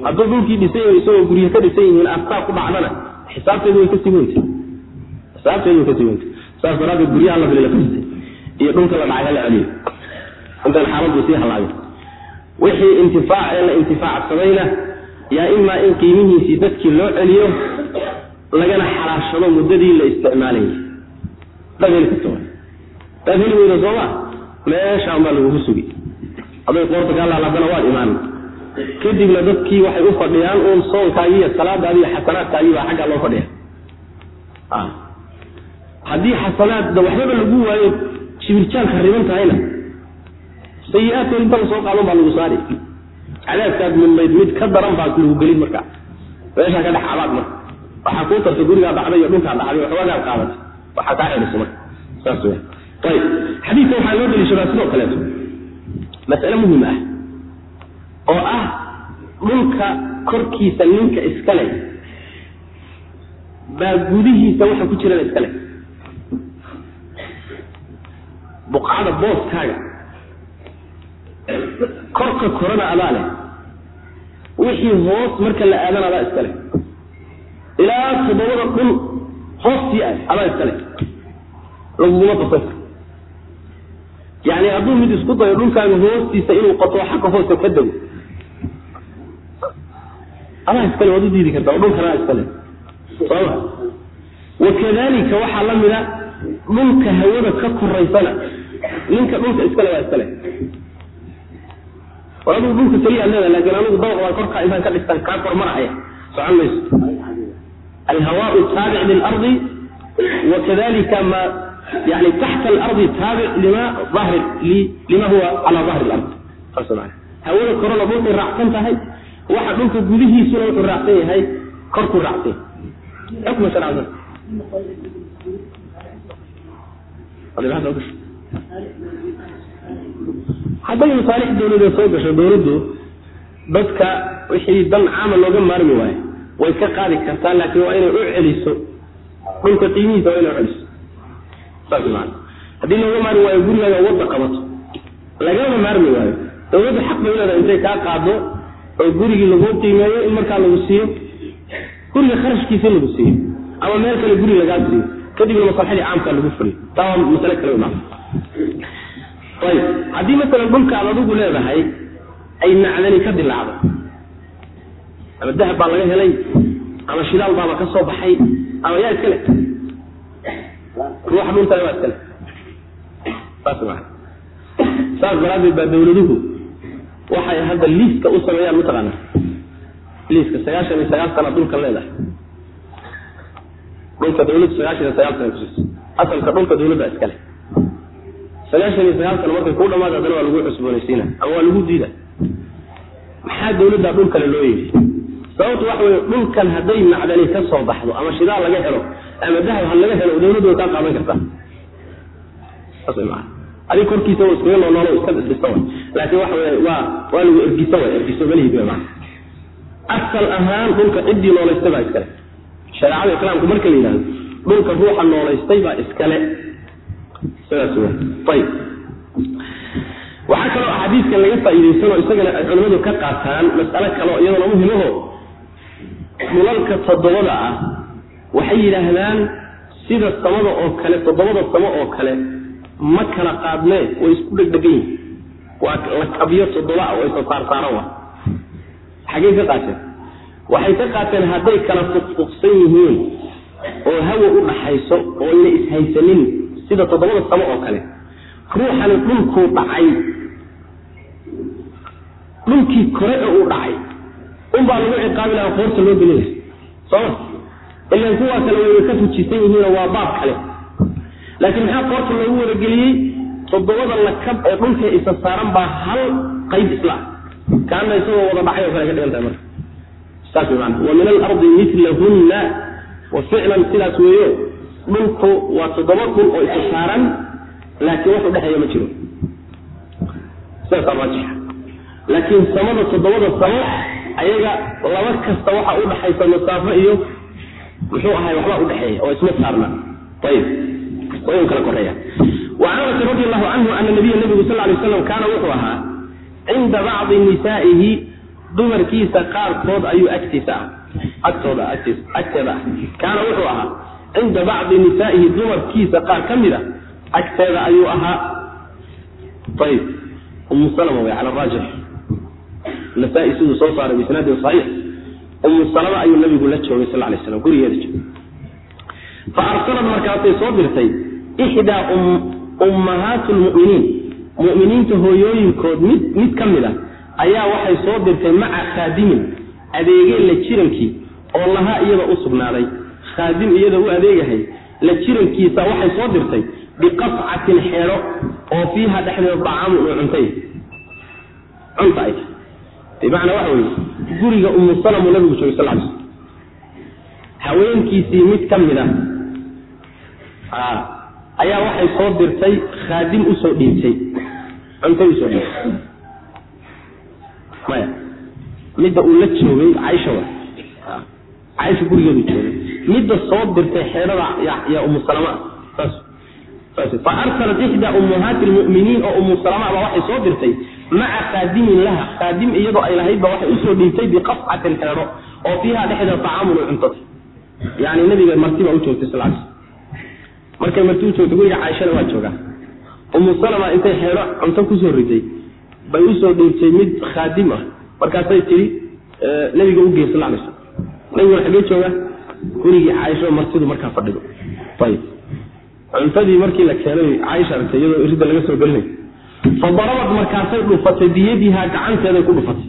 hadduu dhulkii dhisan yahay isagoo guryo ka dhisan yihiin astaa ku dhacdana xisaabteedu way ka sii weyntay xisaabteedu way ka sii weyntay saas daraaddeed guryaha la fili iyo dhulka la dhacay hala celiyo intaan xaaladdu sii halaabin wixii intifaac ee la intifaacsadayna yaa imaa in qiimihiisii dadkii loo celiyo lagana xalaashado muddadii la isticmaalayay dad heli karta daad weyda sooma meeshaan baa lagugu sugi. Aday qoorta kaa laalaadana waad imaan. Kadibna dadkii waxay u fadhiyaan uun soonkaagii iyo salaadaadii iyo xasanaadkaagii baa xaggaa loo fadhiya haddii xasanaadda waxbaba lagu waayo jibirjaalka riban tahayna. Sayi-aadkood inta la soo qaadon baa lagu saari. Cadaabkaad mudnayd mid ka daran baa lagu gelin marka. Meeshaa ka dhex abaad marka. Waxaa kuu tartay gurigaa dhacday iyo dhulkaa dhacday waxoogaad qaadatay waxaa kaa xidhiso marka. Saas weya ayib xadiidka waxaa loo daliishadaa sidoo kaleeto mas'ale muhiim ah oo ah dhulka korkiisa ninka iska leh baa gudihiisa waxa ku jirana iska leh buqcada booskaaga korka korana adaa leh wixii hoos marka la aadan adaa iska leh ilaa toddobada dhul hoostii aad adaa iska leh laguguma qasan yani hadduu mid isku dayo dhulkaaga hoostiisa inuu qato xagga hoose ka dego. Adaa iskale waad u diidi kartaa oo dhulkana iskale sooma wakadalika waxaa la mida dhulka hawada ka koraysana ninka dhulka iskale waa iskale war adigu dhulka keliya ad leedahay laakiin anigu dabaq baan korkaa intaan ka dhistaan kaa kormarahaya socon mayso. Alhawaau taabic lilardi wakadalika ma yani taxta alardi taabic lima ahri lima huwa cala dahri lard saas maa hawada korona dhulkay raacsan tahay waxa dhulka gudihiisuna wuxuu raacsan yahay korkuu raacsan yahay hadday masaalix dawladeed soo gasho dawladdu dadka wixii dan caama looga maarmi waayo way ka qaadi kartaa laakiin waa inay u celiso dhulka qiimihiisa waa inay u celiso haddii looga maarmi waayo gurigaaga wadda qabato lagama maarmi waayo. Dawladdu xaq bay leedahay intay kaa qaado oo gurigii lagu qiimeeyo in markaa lagu siiyo. Guriga kharashkiisa lagu siiyo ama meel kale guri lagaa siiyo. Kadibna maslaxadii caamkaa lagu fuliyo. Taa waa masale kale maca ayib. Haddii masalan dhulkaad adigu leedahay ay nacdani ka dilaacdo ama dahab baa laga helay ama shidaal baaba ka soo baxay ama yaa iskale ruuxa dhulkale waa iskale saas maa saas daraaddeed baa dawladuhu waxay hadda liiska u sameeyaan mataqaana liiska sagaashan iyo sagaal sana dhulka leedahay. Dhulka dawladdu sagaashan iyo sagaal sana asalka dhulka dawladda iskale. Sagaashan iyo sagaal sana markay kuu dhamaad haddana waa lagu cusboonaysiina. Ama waa lagu diida maxaa dawladda dhul kale loo yeeli sababtu waxa weye dhulkan hadday macdani ka soo baxdo ama shidaal laga helo ama dahab ha laga helo dawladdu way kaa qaadan kartaa adig korkiisa iskaga noolnoolo iska dhista laakiin waxa wey waa waa lagu ergisa way. Ergiso malihid maa asal ahaan dhulka ciddii noolaystay baa iskale shareecada islaamku marka la yidhahdo dhulka ruuxa noolaystay baa iskale sidaas w ayib waxaa kaloo axaadiiskan laga faa'iidaysanoo isagana ay culimmadu ka qaataan mas'alo kaleo iyadana muhimaho dhulalka toddobada ah waxay yidhaahdaan sida samada oo kale toddobada samo oo kale ma kala qaadnee way isku dhegdhegan yihiin waa lakabyo toddoba ah oo isa saarsaaran wa xaggey ka qaateen. Waxay ka qaateen hadday kala fuqfuqsan yihiin oo hawa u dhaxayso oo ayna ishaysanin sida toddobada samo oo kale. Ruuxani dhulkuu dhacay. Dhulkii kore ee uu dhacay. Unbaa lagu ciqaabi lahaa qoorta loo gelin laha sooma ilan kuwaa kale wayba ka fujisan yihiinoo waa baab kale. Laakiin maxaa qoorta loogu wadageliyey ee dhulka isa saaran baa hal qayb isla. Kaana isagoo wada dhacay oo kale ka dhigan tahay marka. Saas maana wa min alardi mitlahunna wa ficlan sidaas weeyo dhulku waa toddoba dhul oo isa saaran laakiin wax udhexeeya ma jiro. Raajixa laakiin samada toddobada samo ayaga laba kasta waxa udhaxaysa masaafo iyo muxuu ahay waxbaa udhexeeya oo isma saarna. Ayib way u kala koreeya an anas radi allahu canhu ana nabiya nabigu sal lay aslam kaana wuxuu ahaa cinda bacdi nisaa'ihi dumarkiisa qaarkood ayuu agtiisa ah agtooda agtiis agteeda ah. Kaana wuxuu ahaa cinda bacdi nisaa'ihi dumarkiisa qaar ka mid a agteeda ayuu ahaa. Ayib um salma way cala raajix. Nasaa-i siduu soo saaray bisnaadin saxiix umu salama ayuu nabigu la joogay sal lay slam gurigeeda joogay. Fa arsalad markaasay soo dirtay ixdaa ummahaatu lmu'miniin mu'miniinta hooyooyinkood mid mid ka mid a ayaa waxay soo dirtay maca khaadimin adeegeen la jirankii oo lahaa iyada u sugnaaday. Khaadim iyada u adeegahay la jirankiisa waxay soo dirtay biqascatin xeedho oo fiiha dhexdeeda dacaamun oo cuntay. Cunta ay bimacnaa waxa weye guriga umu salamu nabigu joogay sal ly haweenkiisii mid ka mid a ayaa waxay soo dirtay khaadim u soo dhiibtay. Cuntay u soo dhiibtay. Maya midda uu la joogay caisha wa caisha gurigeedu joogay. Midda soo dirtay xeedhada yaa umu salama. Saas saas. Fa arsalat ixdaa ummahaati lmu'miniin oo umu salama baa waxay soo dirtay maca khaadimin laha khaadim iyadoo ay lahaydba waxay u soo dhiibtay biqascatin xeedho oo fiiha dhexdeeda tacaamun cuntada yani nabiga martiba u joogtay sal markay marti u joogtay guriga caaishana waa joogaa. Umu salama intay xeedho cunto ku soo ritay bay u soo dhiibtay mid khaadim ah. Markaasay tii nabiga u gey sal lay slam nabiguna xagee jooga gurigii caaisho martidu markaa fadhido. Ayib cuntadii markii la keenay caaisha aragtay iyadoo irida laga soo gelinay fa darabad markaasay dhufatay biyadihaa gacanteeday ku dhufatay.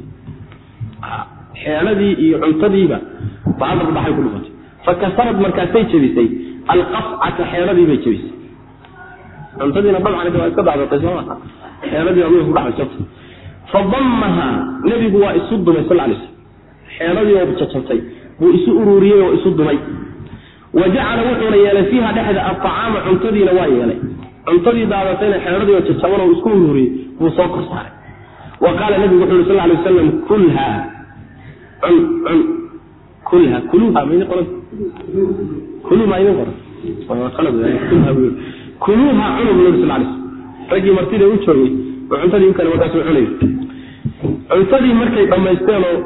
Xeeladii iyo cuntadiiba baadar dhaxay ku dhufatay. Fa kasarad markaasay jebisay alqafcata xeeladii bay jebisay. Cuntadiina dabcan waa iska dacdatay soo maa xeeladii baa ku dhaxay jabtay fa dammaha nebigu waa isu dumay sal lay slam xeeladii oo jajabtay buu isu ururiyey oo isu dumay. Wa jacala wuxuuna yeelay fiiha dhexda aطacaama cuntadiina waa yeelay cuntadii daadatayna xeeladii oo jajaban oo isku ururiyey buu soo kor saaray wa qaala nebigu wuxu uri sal lay wasalam kulha. Cun cun. Kulha. Kuluha ma idin qoran? Kulu ma idin qoran? Kulha kuluuha cunu bu nabi sal lay slam raggii martida u joogay oo cuntadii u kale cunay cuntadii markay dhammaysteen oo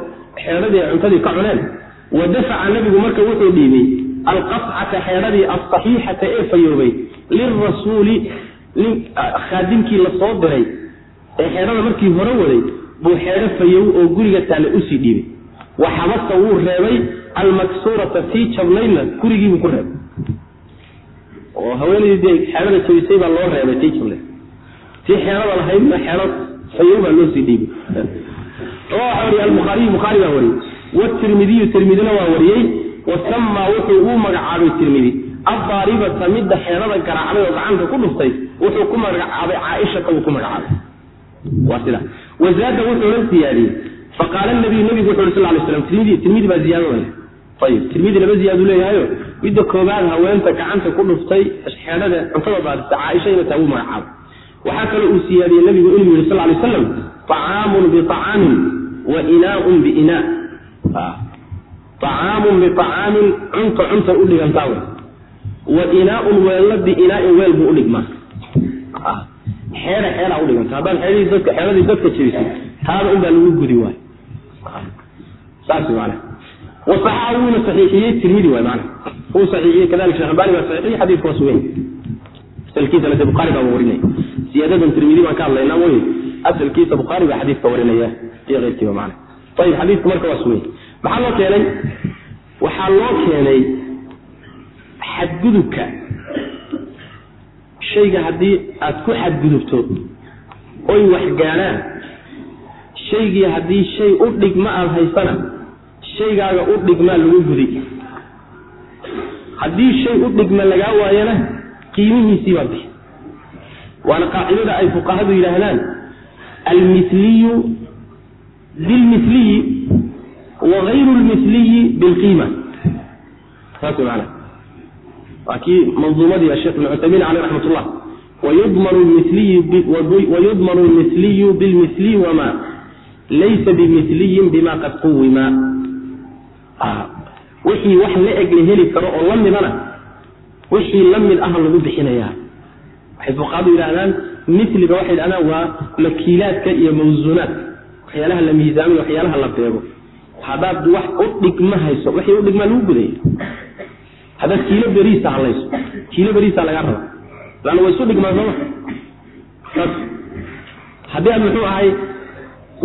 xeedhadii cuntadii ka cuneen wa dafaca nabigu marka wuxuu dhiibay alqascata xeedhadii alsaxiixata ee fayoobay lirasuuli khaadimkii la soo diray ee xeedhada markii hore waday buu xeedho fayow oo guriga taale u sii dhiibay. Wa xabasa wuu reebay almaksuurata tii jabnaydna gurigiibuu ku reebay. Oo haweenaydii dee xeedhada jabisay baa loo reebay tii jabnayd tii xeedhada lahaydna xeedho fayow baa loo sii dhiibay. Albuhaariyu bukhaari baa wariyey. Watirmidiyu tirmidina waa wariyey. Wasamaa wuxuu uu magacaabay tirmidi adaaribata midda xeedada garaacday oo gacanta ku dhuftay wuxuu ku magacaabay caaishata wuu ku magacaabay. Waa sida. Wazaada wuxuuna ziyaadiyey faqaala nabiyu nabigu wuxu uri sal lay slam tirmidi tirmidi baa ziyaadadaya ayib. Tirmidi laba ziyaadu leeyahayo midda koobaad haweenta gacanta ku dhuftay xeedhada cuntada daadisa caaishayna taa wuu magacaabay. Waxaa kaloo uu siyaadiyey nabigu inuu yihi sal lay slam acaamun biacaamin wa inaaun biina ah. acaamun biacaamin cunta cunta u dhigantaa wa inaaun weella biinaain weel buu udhigmaa xeeda xeedaa udhiganta haddaad xeedhii dadka jebisay taada un baa lagu gudi waay saas mana wasaxaa wuuna saxiixiyey tirmidi waay mana wuu saxiixiyey kadalik sheekh albani baa saxiixiyey xadiidku waa sugan asalkiisana de bukhaari baa warinaya. Siyaadadan tirmidi baan ka hadlaynaa mooye asalkiisa bukhaari baa xadiidka warinaya. Iyo keyrkiiba mana ayib xadiidku marka waa sugay maxaa loo keenay? Waxaa loo keenay xadgudubka. Shayga haddii aad ku xadgudubto oy wax gaadhaan shaygii haddii shay u dhigma aada haysana shaygaaga u dhigmaa lagu gudi. Haddii shay u dhigma lagaa waayana qiimihiisii baa bixi. Waana qaacidada ay fuqahadu yidhaahdaan almiliyu bilmiliyi wa gayru lmiliyi bilqiima. Saas maana waa kii manduumadii sheekh ibn cuthaymiin caleyh raxmat ullah wayudmanu lmiliyu bilmili wama laysa bimiliyin bima qad quwima. Wixii wax la eg la heli karo oo la wixii la aha lagu bixinaya. Waxay fuqahadu yidhahdaan miliga waxay yidhahdaan waa makiilaadka iyo mawsuunaadka waxyaalaha la miisaamiyo waxyaalaha la beego. Haddaad wax u dhigma hayso wixii u dhigmaa lagu gudaya haddaad kiilo beriisa halayso kiilo beriisa lagaa raba laanna way isu dhigmaan sooma haddii aad muxuu ahay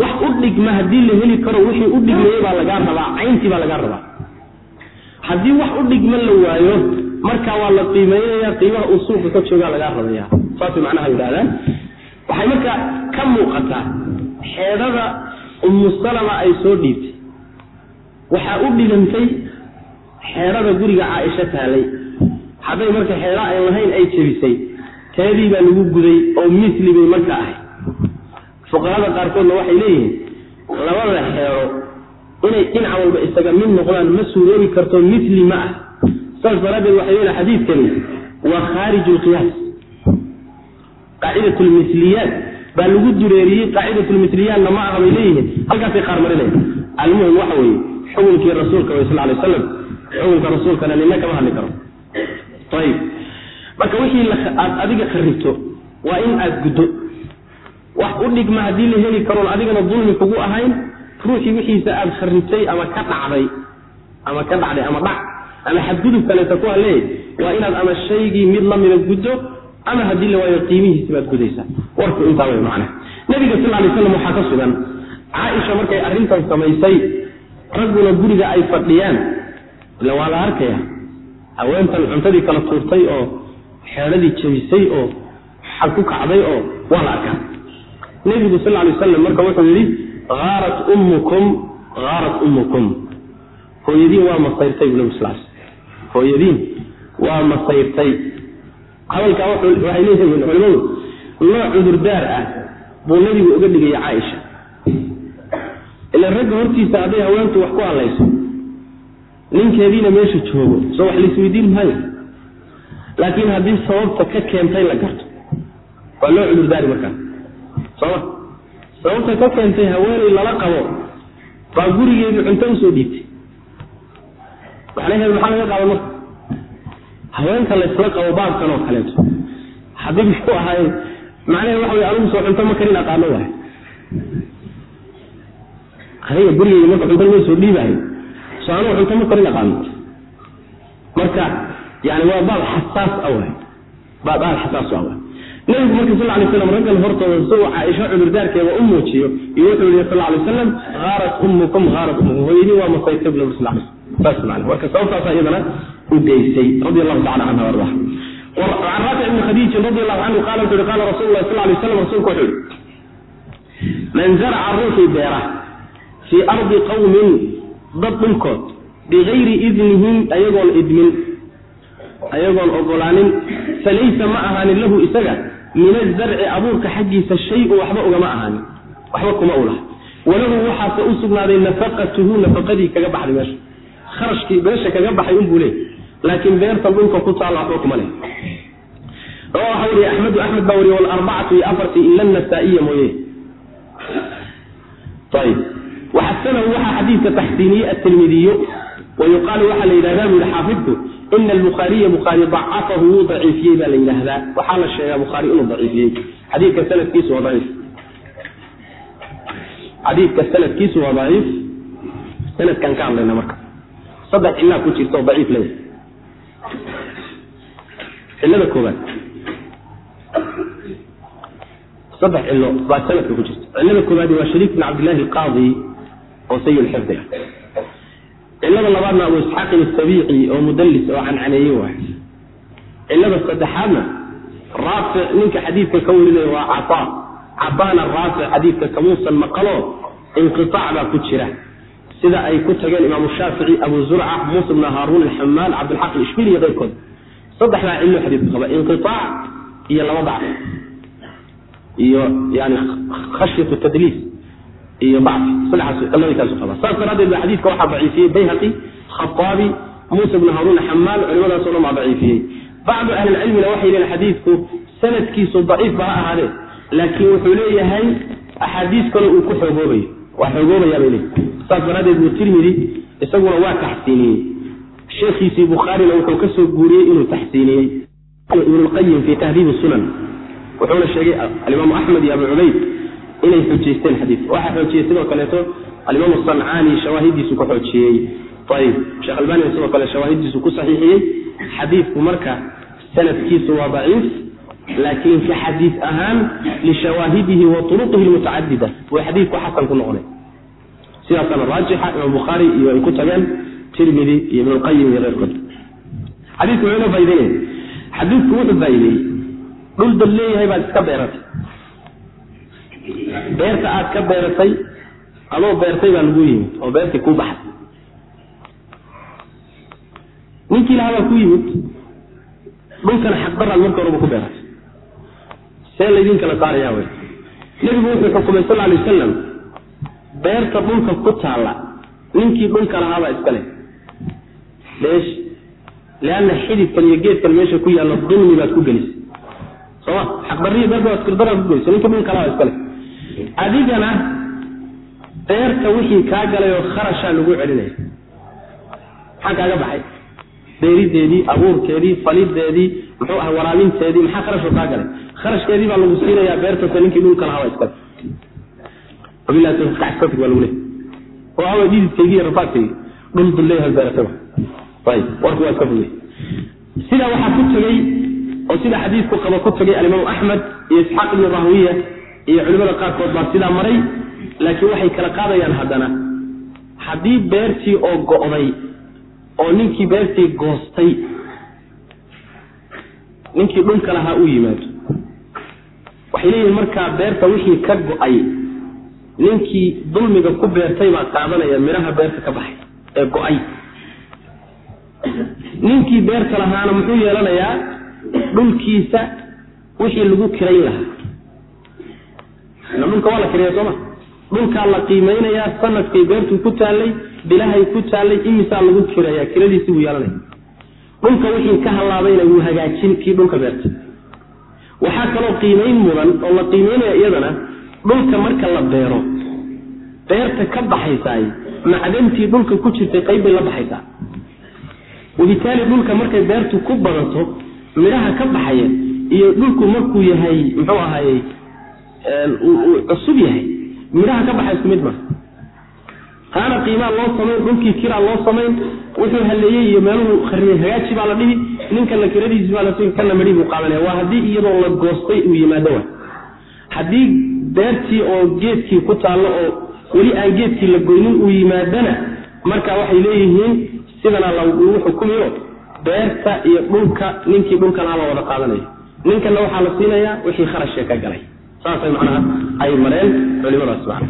wax u dhigma haddii la heli karo wixii u dhigmayey baa lagaa rabaa cayntii baa lagaa rabaa. Haddii wax u dhigma la waayo marka waa la qiimeynaya qiimaha uu suuqa ka joogaa lagaa rabaya. Saasay macnaha yidhahdaan waxay marka ka muuqataa xeedada umu salama ay soo dhiibtay. Waxaa u dhigantay xeedhada guriga caaisho taalay. Hadday marka xeedha ay lahayn ay jebisay. Teedii baa lagu guday oo misli bay marka ahay. Fuqahada qaarkoodna waxay leeyihiin labada xeedho inay dhinac walba isaga mid noqdaan ma suuroobi karto misli ma ah. Saas daraaddeed waxay leeyihiin xadiidkani waa khaarij lqiyaas qaacidat lmisliyaat baa lagu dureeriyey qaacidat lmisliyaatna ma aha bay leeyihiin. Halkaasay qaar almuhim waxa weeye xukunkii rasuulka sal lay waslam xukunka rasuulkana nina kama hadli karo. Ayib marka wixii aad adiga kharibto waa in aad guddo. Wax u dhigma haddii la heli karoon adigana dulmi kugu ahayn ruuxii wixiisa aada kharibtay ama ka dhacday ama ka dhacday ama dhac ama xadgudub kaleeta ku haleey waa inaad ama shaygii mid lamida guddo ama haddii la waayo qiimihiisi baad gudaysaa. Warku intaa way macna nabiga sal lay slam waxaa ka sugan caaisha markay arrintan samaysay ragguna guriga ay fadhiyaan ila waa la arkaya. Haweentan cuntadii kala tuurtay oo xeedhadii jabisay oo xal ku kacday oo waa la arkaa. Nebigu sal lay waslam marka wuxuu yidhi aarat ummukum haarat ummukum. Hooyadiin waa masayrtay bu nabig sal hooyadiin waa masayrtay. Hadalkaa waxay leeyihiin culimadu nooc cudurdaar ah buu nebigu uga dhigaya caaisha. Ilan ragga hortiisa hadday haweentu wax ku hadlayso ninkeediina meesha joogo soo wax laisweydiin maayo. Laakiin haddii sababta ka keentay la garto waa loo cudurdaari markaa. Sooma sababta ka keentay haweeney lala qabo baa gurigeedii cunto u soo dhiibtay. Macnaheedu maxaa laga qaadan marka? Haweenka laysla qabo baabkan oo kaleeto. Haddii muxuu ahaay macnaheedu waxa wey anugu soo cunto ma karin aqaano waay. Aniga gurigeyga marka cunto loo soo dhiibahay so anugu cunto ma karin aqaano marka yani waa baab xasaas ah baab aad xasaas ah nabigu marka sal lay slam raggan hortooda isagoo caaisho cudurdaarkeeda u muujiyo iyo wuxuu yihi sal lay waslam haarat ummukum haarat ummukum. Hooyadii waa masaytay bu nabi sal lay saas macna marka sababtaasa iyadana u geysay radi allahu tacala canha wardah can raafic ibni khadiijin radi allahu canhu qaala wuxu uhi qaala rasul lah sal lay waslam rasuulku wuxuu yihi man zaraca ruuxii beera fii ardi qawmin dad dhulkood bigayri idnihim ayagoon idmin ayagoon ogolaanin falaysa ma ahaanin lahu isaga min azarci abuurka xaggiisa shay-un waxba ugama ahaanin waxba kuma u walahu waxaase u sugnaaday nafaqatuhu nafaqadii kaga baxday meesha. Kharashkii meesha kaga baxay unbuu leey laakiin beertan dhulka ku taalla waxba kuma leh waxa weriye axmedu axmed baa wariye walarbacatu iyo afartii ila nasaa'iya mooye. Ayib waxasanahu waxaa xadiidka taxsiiniye atirmidiyo wayuqaalu waxaa la yidhahdaa bu yihi xaafidku ina albukhaariya bukhaari dacafahu wuu daciifiyey baa la yidhaahdaa waxaa la sheegaa bukhaari inuu daciifiyey. Xadiidka sanadkiisu waa daciif. Xadiidka sanadkiisu waa daciif. Sanadkan ka hadlayna marka. Saddex cilaa ku jirta oo daciif leeyahay cilada koobaad saddex cilo baa sanadka ku jirta cilada koobaadi waa shariik bin cabdillahi alqaadi oo ah cilada labaadna abu isxaaqin asabiici oo mudallis oo cancaneeye waay. Cilada saddexaadna raafic ninka xadiidka ka warinaya waa cataa. Cabaana raafic xadiidka kamuusan maqalo inqiaac baa ku jira. Sida ay ku tageen imaamu shaafici abu zurca muusa bna haaruun alxamaal cabdilxaq ishbili iyo keyrkood saddexdaa cillo xadiidka qaba inqiaac iyo laba iyo yani khashyatu tadliis iyo dacfi saddexaas cilladikaasu qaba. Saas daraaddeed ba xadiidka waxaa daciifiyey bayhaqi khataabi muusa bna haaruun alxamaal culimadaasoo dhan baa daciifiyey. Bacdu ahli lcilmina waxay leeyihiin xadiidku sanadkiisu daciif ba ha laakiin wuxuu leeyahay axaadiis kale uu ku xoogoobayo waa xoogoobayaa bay leeyihi saas daraaddeed buu tirmidi isaguna waa taxsiiniyey. Sheekhiisii bukhaarina wuxuu ka guuriyey inuu taxsiiniyey. Ibnulqayim fi tahdiib sunan wuxuuna sheegay alimaamu axmed iyo abu cubayd inay xujaysteen xadiidka waxaa xoojiyey sidoo kaleeto alimaamu sancaani shawaahidiisu ku xoojiyey. Ayib sheekh albanina sidoo kale shawaahidiisu ku saxiixiyey. Xadiidku marka sanadkiisu waa daciif laakiin ka xadiis ahaan lishawaahidihi wa turuqihi lmutacadida way xadiidku xasan ku noqonay sidaasana raajixa imaam bukhaari iyo ay ku tageen tirmidi iyo ibnulqayim iyo keyrkood xadiidku wuxuu inoo faa'ideynaya xadiidku wuxuu faa'ideeyey dhul dad leeyahay baad iska beeratay beerta aad ka beeratay adoo beertay baa lagu yimid oo beertii kuu baxay ninkii lahaa baa ku yimid dhulkana xaqdaraad marka horeba ku beeratay see laydin kala saarayaa wey nebigu wuxuu xukumay sal alay wasalam beerta dhulka ku taalla ninkii dhulka lahaabaa iska leh. Leesh leanna xididkan iyo geedkan meesha ku yaalla dulmi baad ku gelisay. Sooma xaqdarriya beerta waad iskardaraad ku gelisay ninkii dhulka lahaa iska leh adigana beerta wixii kaa galay oo kharashaa lagu celinaya. Maxaa kaaga baxay? Beerideedii abuurkeedii falideedii muxuu ahay waraabinteedii maxaa kharashoo kaa galay? Kharashkeedii baa lagu siinayaa beertase ninkii dhulka lahaa waa iskale kaxkatig baa lagu leeyahy oo awa dhididkaygi iyo rafaadkaygi dhul dul leeyahay beerataba ayib warku waa iska fogey sidaa waxaa ku tegey oo sida xadiidku qaba ku tegay alimaamu axmed iyo isxaaq ibnu rahwiya iyo culimada qaarkood baa sidaa maray laakiin waxay kala qaadayaan haddana. Haddii beertii oo go'day oo ninkii beertii goostay ninkii dhulka lahaa uu yimaado. Waxay leeyihiin markaa beerta wixii ka go'ay ninkii dulmiga ku beertay baa qaadanaya midhaha beerta ka baxay ee go'ay. Ninkii beerta lahaana muxuu yeelanayaa dhulkiisa wixii lagu kirayn lahaa ila dhulka waa la kiraya sooma. Dhulkaa la qiimeynayaa sanadkay beertu ku taallay bilahay ku taallay imisaa lagu kiraya kiradiisi buu yeelanaya dhulka wixii ka hallaabayna wuu hagaajin kii dhulka beerta. Waxaa kaloo qiimeyn mudan oo la qiimeynaya iyadana dhulka marka la beero beerta ka baxaysaay macdantii dhulka ku jirtay qayb bay la baxaysaa. Wabitaali dhulka markay beertu ku badato midhaha ka baxaya iyo dhulku markuu yahay muxuu ahayey uu cusub yahay. Midhaha ka baxa isku mid ma. Taana qiimaa loo samayn dhulkii kiraa loo samayn wuxuu haleeyey iyo meeluhu khariyey hagaaji baa la dhihi ninkana kiradiisi baa lasi kana midhi buu qaadanaya. Waa haddii iyadoo la goostay uu yimaado wa haddii beertii oo geedkii ku taallo oo weli aan geedkii la goynin uu yimaadana marka waxay leeyihiin sidana lagu xukumiyo beerta iyo dhulka ninkii dhulka lahaa baa wada qaadanaya. Ninkana waxaa la siinayaa wixii kharashka ka galay saasay macnaha ay mareen culimadaas macna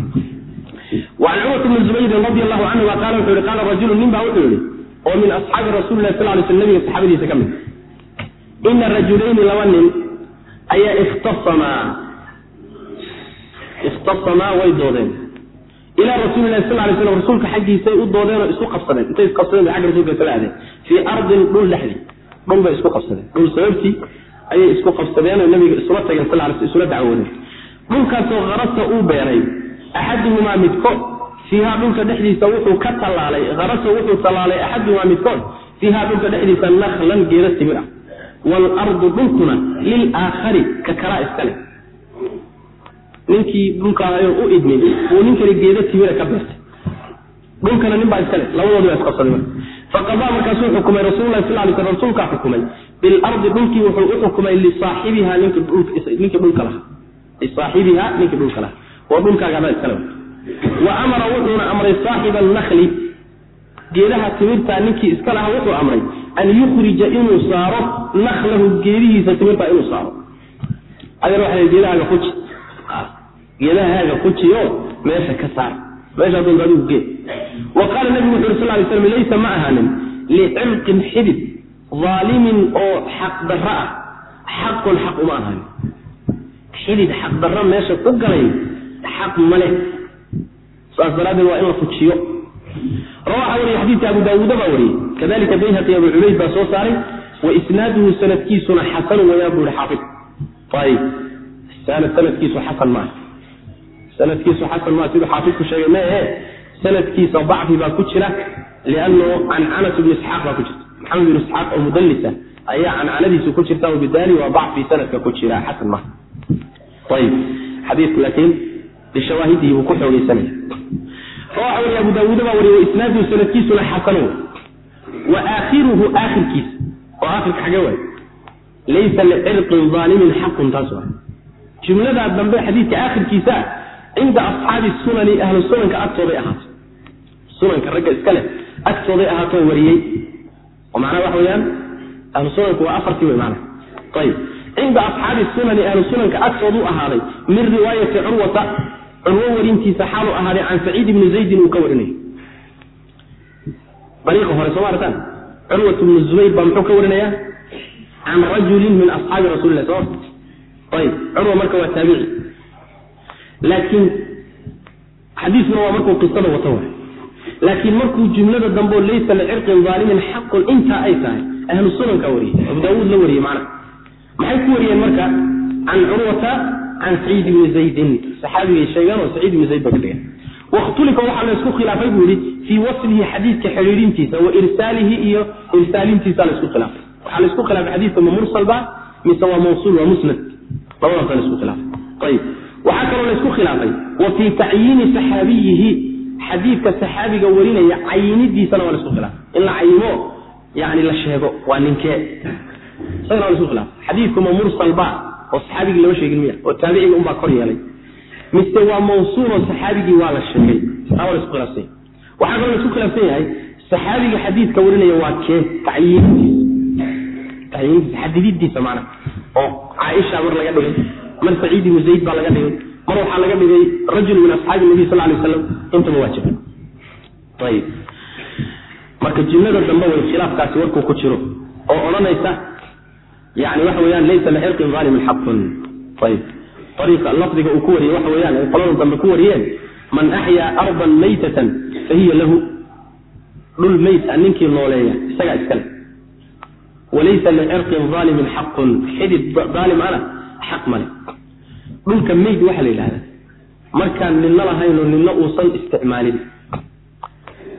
wacan cumar bni zubayrin radi allahu canhuma qaala wuxuu yihi qaala rajulu nin baa wuxuu yihi oo min asxaabi rasuli lah sal ly sl nabiga saxaabadiisa ka mid ina rajulayni laba nin ayaa ikhtasamaa ikhtasamaa way doodeen ilaa rasuulilahi sal lay slam rasuulka xaggiisay u doodeen oo isu qabsadeen intay isqabsadeen bay agga rasulka sala aadeen fii ardin dhul dhexdii dhul bay isku qabsadeen dhul sababtii ayay isku qabsadeen oo isula tageen sal l isula dacwoodeen dhulkaasoo karasa uu beeray axaduhumaa midkood fiihaa dhulka dhexdiisa wuxuu ka tallaalay karasa wuxuu tallaalay axaduhumaa midkood fiihaa dhulka dhexdiisa naklan geeda timir ah. Waalardu dhulkuna lilaakhari ka kalaa iskale ninkii dhulkaayo u idmin uu ninkani geeda timira ka beertay. Dhulkana nin baa iskale labadoodi baa isqabsaday marka faqadaa markaasuu xukumay rasullahi sal lay sl rasuulkaa xukumay. Bilardi dhulkii wuxuu u xukumay lisaaxibiha ninkii dhulka lahaa. Lisaaxibiha ninkii dhulka lahaa. Oo dhulkaagadaa iskale wa amara wuxuuna amray saaxiba annakli geedaha timirtaa ninkii iska lahaa wuxuu amray an yukhrija inuu saaro naklahu geedihiisa timirtaa inuu saaro. Adeer waxa geedahaaga fuji geedahaaga fujiyo meesha ka saar. Meeshaa doonta adigu gee wa qaala nabigu wuxu uri sal lay slam laysa ma ahaanin licirqin xidid daalimin oo xaqdarro ah xaqun xaq uma ahaanin xidid xaqdarro meesha ku galay xaq male saas daraaddeed waa in la fujiyo rawaxa wariye xadiidka abu daawuuda baa wariyey kadalika bayhaqi abu cubayd baa soo saaray wa isnaaduhu sanadkiisuna xasanu wayaan bu ihi xaafid ayib sanadkiisu xasan maaha sanadkiisu xasan maaha siduu xaafidku sheegay maehe sanadkiisa dacfi baa ku jira liannahu cancanat bnu isxaaq baa ku jirta maxamed bnu isxaaq oo mudallisa ayaa cancanadiisu ku jirta wabitaali waa dacfi sanadka ku jira xasan maaha ayib xadiidku laakiin bishawaahidihi buu ku xoogeysanaya rawaxa wariye abu daawuuda baa wariye waisnaaduhu sanadkiisuna xasanu wa aakhiruhu aakhirkiisa. Oo aakhirka xagee waay. Laysa licirqin aalimin xaqun taas waay jumladaa dambe xadiidka aakhirkiisa cinda asxaabi sunani ahlu agtooday ahaato sunanka ragga iska leh agtooday ahaatoo wariyey. Oo macnaha waxa weyaan ahlu sunanku waa afartii wey maana ayib. Cinda asxaabi sunani ahlu sunanka agtoodu ahaaday min riwaayati curwata curwo warintiisa xaalu ahaaday can saciid ibni zaydin uu ka warinayo ariiqa hore soo maartaan curwat bnu zubayr baa muxuu ka warinayaa can rajulin min asxaabi rasulilah soo ayib. Curwa marka waa taabici. Laakiin xadiiskuna waa markuu qisada wato. waay laakiin markuu jumlada dambeo laysa licirqin aalimin xaqun intaa ay tahay ahlu sunanka wariyey abu daawuud la wariyey macna. Maxay ku wariyeen marka? Can curwata can saciid ibni zaydin. Saxaabigay sheegeen oo saciid ibni zayd ba ka dhigeen wakhtulifa waxaa la isku khilaafay buu yihi fii waslihi xadiidka xidhiidhintiisa wa irsaalihi iyo irsaalintiisa la isku khilaafay. Waxaa la isku khilaafay xadiidka ma mursal ba mise waa mawsuul waa musnad. Labadaasa la isku khilaafay. Ayib. Waxaa kaloo la isku khilaafay wa fii tacyiini saxaabiyihi xadiidka saxaabiga warinaya cayinidiisana waa la isku khilaafay in la cayimo yani la sheego waa ninkee. Isagana waa la isku khilaafay xadiidku ma mursal ba oo saxaabigii lama sheegin miya oo taabiciga unbaa kor yeelay. Mise waa mawsuuloo saxaabigii waa la sheegay. Taa waa la isku khilaafsan yahay. Waxaa kaloo la isku khilaafsan yahay saxaabiga xadiidka warinaya waa kee? Tacyiinidiisa. Xadididiisa macna oo caaisha mar laga dhigay mar saciid ibnu zayd baa laga dhigay mar waxaa laga dhigay rajul min asxaabi nabi sal lay waslam intaba waa jira ayib. Marka jumlada dambe way khilaafkaasi warkuu ku jiro oo odhanaysa yani waxa weyaan laysa lixirqin aalimin xaqun. Ayib. Ariiqa lafdiga uu ku wariyey waxa weyaan ay qolada dambe ku wariyeen man axyaa ardan maytatan fa hiya lahu. Dhul meyt a ninkii nooleeya isagaa iskale. Walaysa licirqin aalimin xaqun. Xidid aalim ana xaq male dhulka meyd waxaa la yidhahdaa. Markaan ninna lahaynoo ninna uusan isticmaalin.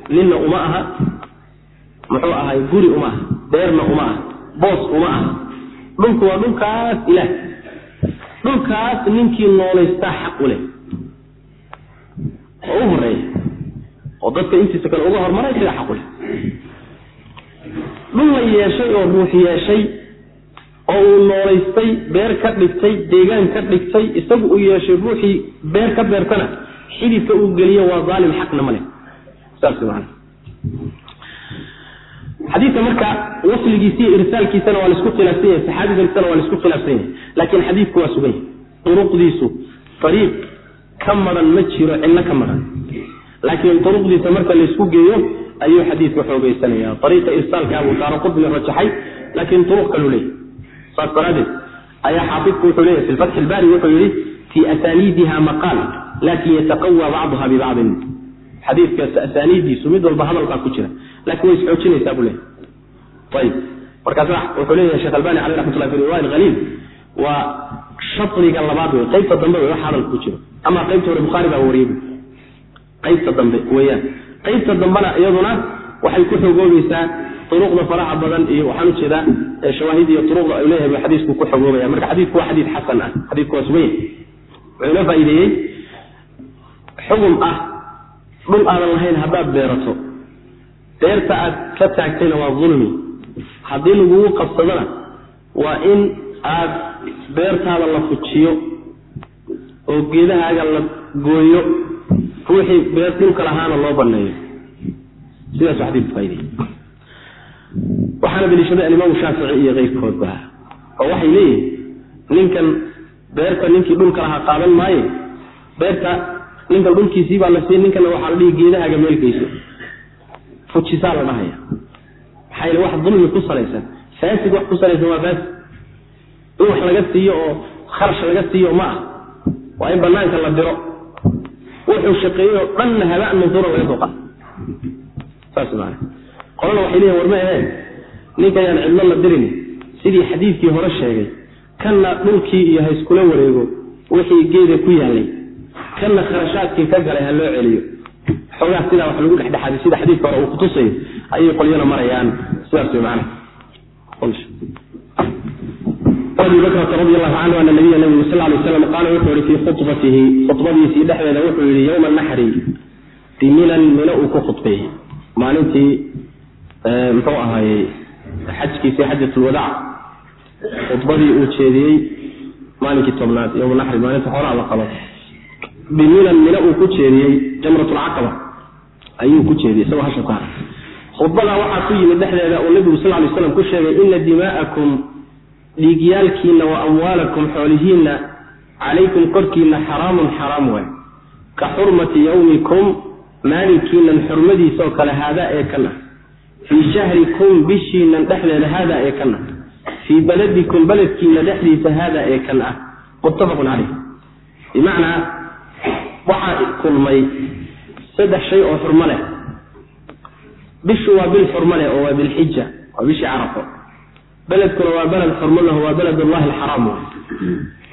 Ninna uma aha muxuu ahay guri uma aha deerna uma aha boos uma aha. Dhulku waa dhulkaas ilaah. Dhulkaas ninkii noolaystaa xaq u leh. Oo u horreeya oo dadka intiisa kale uga hormaray sidaa xaq u leh. Dhul la yeeshay oo ruux yeeshay oo uu noolaystay beer ka dhigtay deegaan ka dhigtay isagu uu yeeshay ruuxii beer ka beertana xididka uu geliyo waa aalim xaqna ma leh. Saas man xadiidka marka wasligiisa iyo irsaalkiisana waa la isku khilaafsan yahay saxaabigiisana waa la isku khilaafsan yahay laakiin xadiidku waa sugan yahay. Duruqdiisu fariiq ka maran ma jiro cidlo ka maran laakiin duruqdiisa marka laysku geeyo ayuu xadiidka xoogeysanaya ariiqa irsaalka abuu daara qudni rajaxay laakiin duruq kaluu leeyahy saas daraadeed ayaa xaafidku wuxuu leeyahy fi fatxi ilbaari wuxuu yihi fii asaaniidiha maqaal laakin yataqawى bacduha bibacdin xadiidka asaaniidiisu mid walba hadalkaa ku jira laakiin way isxoojinaysaa buu leeyahy ayib. Markaas wuxuu leeyahay sheekh albani aleh raxmat llah fi riwaya alhaliil waa shariga labaad wey qaybta dambe wey wax hadal ku jiro ama qaybta hore bukhaari baa wariyay qaybta dambe weyaan qaybta dambena iyaduna waxay ku xogoobaysaa uruqda faraha badan iyo waxaan u jeedaa shawaahid iyo uruqda ay leeyahay buu xadiisku ku xogoobaya marka xadiidku waa xadiid xasan ah xadiidku waa sugan yahay wuxuu inoo faa'iideeyey xugum ah dhul aadan lahayn haddaad beerato. Beerta aad ka taagtayna waa dulmi haddii lagugu qabsadona waa in aad beertaada la fujiyo oo geedahaaga la gooyo ruuxii beer dhulka lahaana loo baneeyo sidaasu xadiidku faaidey waxaana daliishaday alimaamu shaafici iyo keyrkoodba oo waxay leeyihiin ninkan beerta ninkii dhulka lahaa qaadan maaye beerta ninkan dhulkiisii baa la siiy ninkana waxaa la dhihi geedahaaga meelgeyso fujisaa la dhahaya. Maxaa yele wax dulmi ku salaysan. Faasid wax ku salaysan waa faasid. In wax laga siiyo oo kharash laga siiyo ma ah waa in banaanka la diro. Wuxuu shaqeeyey oo dhanna habaa mansuura laga soo qaado saas maana qolana waxay leeyihiin war ma aheen ninka ayaan cidlo la dirin sidii xadiidkii hore sheegay kanna dhulkii iyo ha iskula wareego wixii geeda ku yaalay. Kanna kharashaadkii ka galay ha loo celiyo. Xoogaa sidaa wax lagu dhexdhexaaday sida xadiidka hore uu kutusayo ayay qolyana marayaan. Sidaas way macana abi bakrata radi allahu canhu ana nabiya nabigu sal lay slam qaala wuxuu yihi fii khudbatihi khudbadiisii dhexdeeda wuxuu yihi yowma naxri biminan mino uu ku khudbeeyey maalintii muxuu ahaayey xajkiisii xajatulwadaac khudbadii uu jeediyey maalinkii tobnaad yowma naxri maalinta xoolaha la qabo. Biminan mino uu ku jeediyey jamratulcaqaba ayuu ku jeediyey isagoo hasha ku khudbadaa waxaa ku yimid dhexdeeda uu nabigu sal lay slam ku sheegay ina dimaa'akum dhiigyaalkiina wa amwaalakum xoolihiinna calaykum korkiina xaraamun xaraam waay ka xurmati yowmikum maalinkiinan xurmadiisaoo kale haadaa ee kan ah fii shahrikum bishiinan dhexdeeda haadaa ee kan ah. Fii baladikum beledkiina dhexdiisa haadaa ee kan ah. Muttafaqun caleyh bimacnaa waxaa kulmay saddex shay oo xurmo leh. Bishu waa bil xurmo leh oo waa bilxija waa bishii carafo beledkuna waa beled xurmo lahu waa beled allahi alxaraam.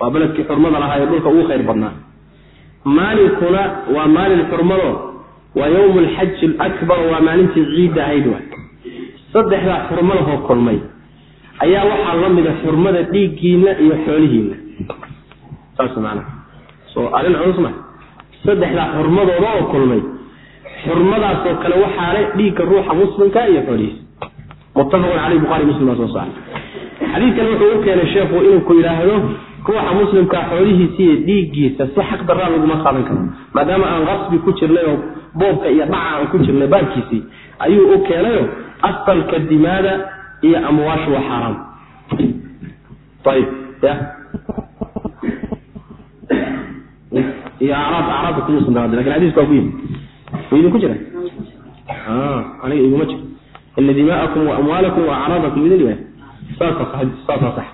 Waa beledkii xurmada lahaa ee dhulka ugu khayr badnaa. Maalinkuna waa maalin xurmado. Waa yowmu alxaji alakbar waa maalintii ciidda ahayd saddexdaa xurmo lahoo kulmay ayaa waxaa la mida xurmada dhiiggiina iyo xoolihiina saas maanaa so arrin culus ma saddexdaa xurmadooda oo kulmay xurmadaasoo kale waxaa le dhiigga ruuxa muslimka iyo xoolihiisa. Muttafaqun caleyh buhari muslim baa soo saaray xadiidkan wuxuu u keenay sheekhu inuu ku yidhaahdo ruuxa muslimka xoolihiisa iyo dhiiggiisa si xaq daraa laguma qaadan karo. Maadaama aan qasbi ku jirnay oo boobka iyo dhaca aan ku jirnay baabkiisii ayuu u keenayo asalka dimaada iyo amwaashu waa xaaraam ayib ya? Iyo acraab acraabta kumuusan daraada laakiin xadiisku waa ku yimi ma idinku jira aniga iguma jiro. Ina dima'akum wa amwaalakum wa acraadakum idin dhiba saasa saasa sax.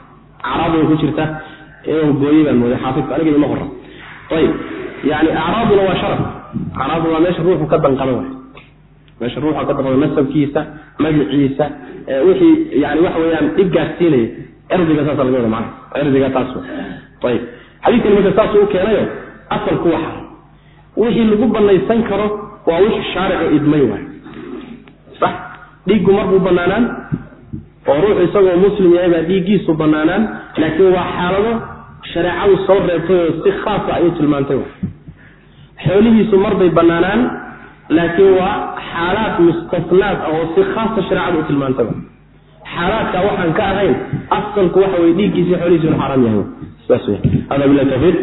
Acraab way ku jirta inuu gooyey baan mooday xaafidka aniga ima qoran ayib yani acraaduna waa sharaf. Acraadu waa meesha ruuxu ka danqado waay meesha ruuxa ka danqado nasabkiisa magaciisa wixii yani waxa dhib gaarsiinaya. Erdiga saasa laga wada macana erdiga taas ayib. Xadiidkani marka saasuu u keenayo asalku waxa. Wixii lagu banaysan karo waa wixii shaaricu idmay waay. Sax. Dhiiggu marbuu banaanaan oo ruuxu isagoo muslim yahay baa dhiiggiisu banaanaan laakiin waa xaalado shareecadu soo reebtay oo si khaasa ayay tilmaantay xoolihiisu marbay banaanaan laakiin waa xaalaad mustasnaad ah oo si khaasa shareecadu u tilmaantay xaalaadka waxaan ka ahayn asalku waxa weye dhiiggiisi xoolihiisu inu xaaraam yahay. Saas wey hada billahi tawfiiq.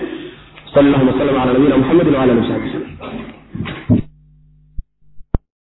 Sal allahuma sallam cala nabiyina muxamedin wala ali w saxbi wslm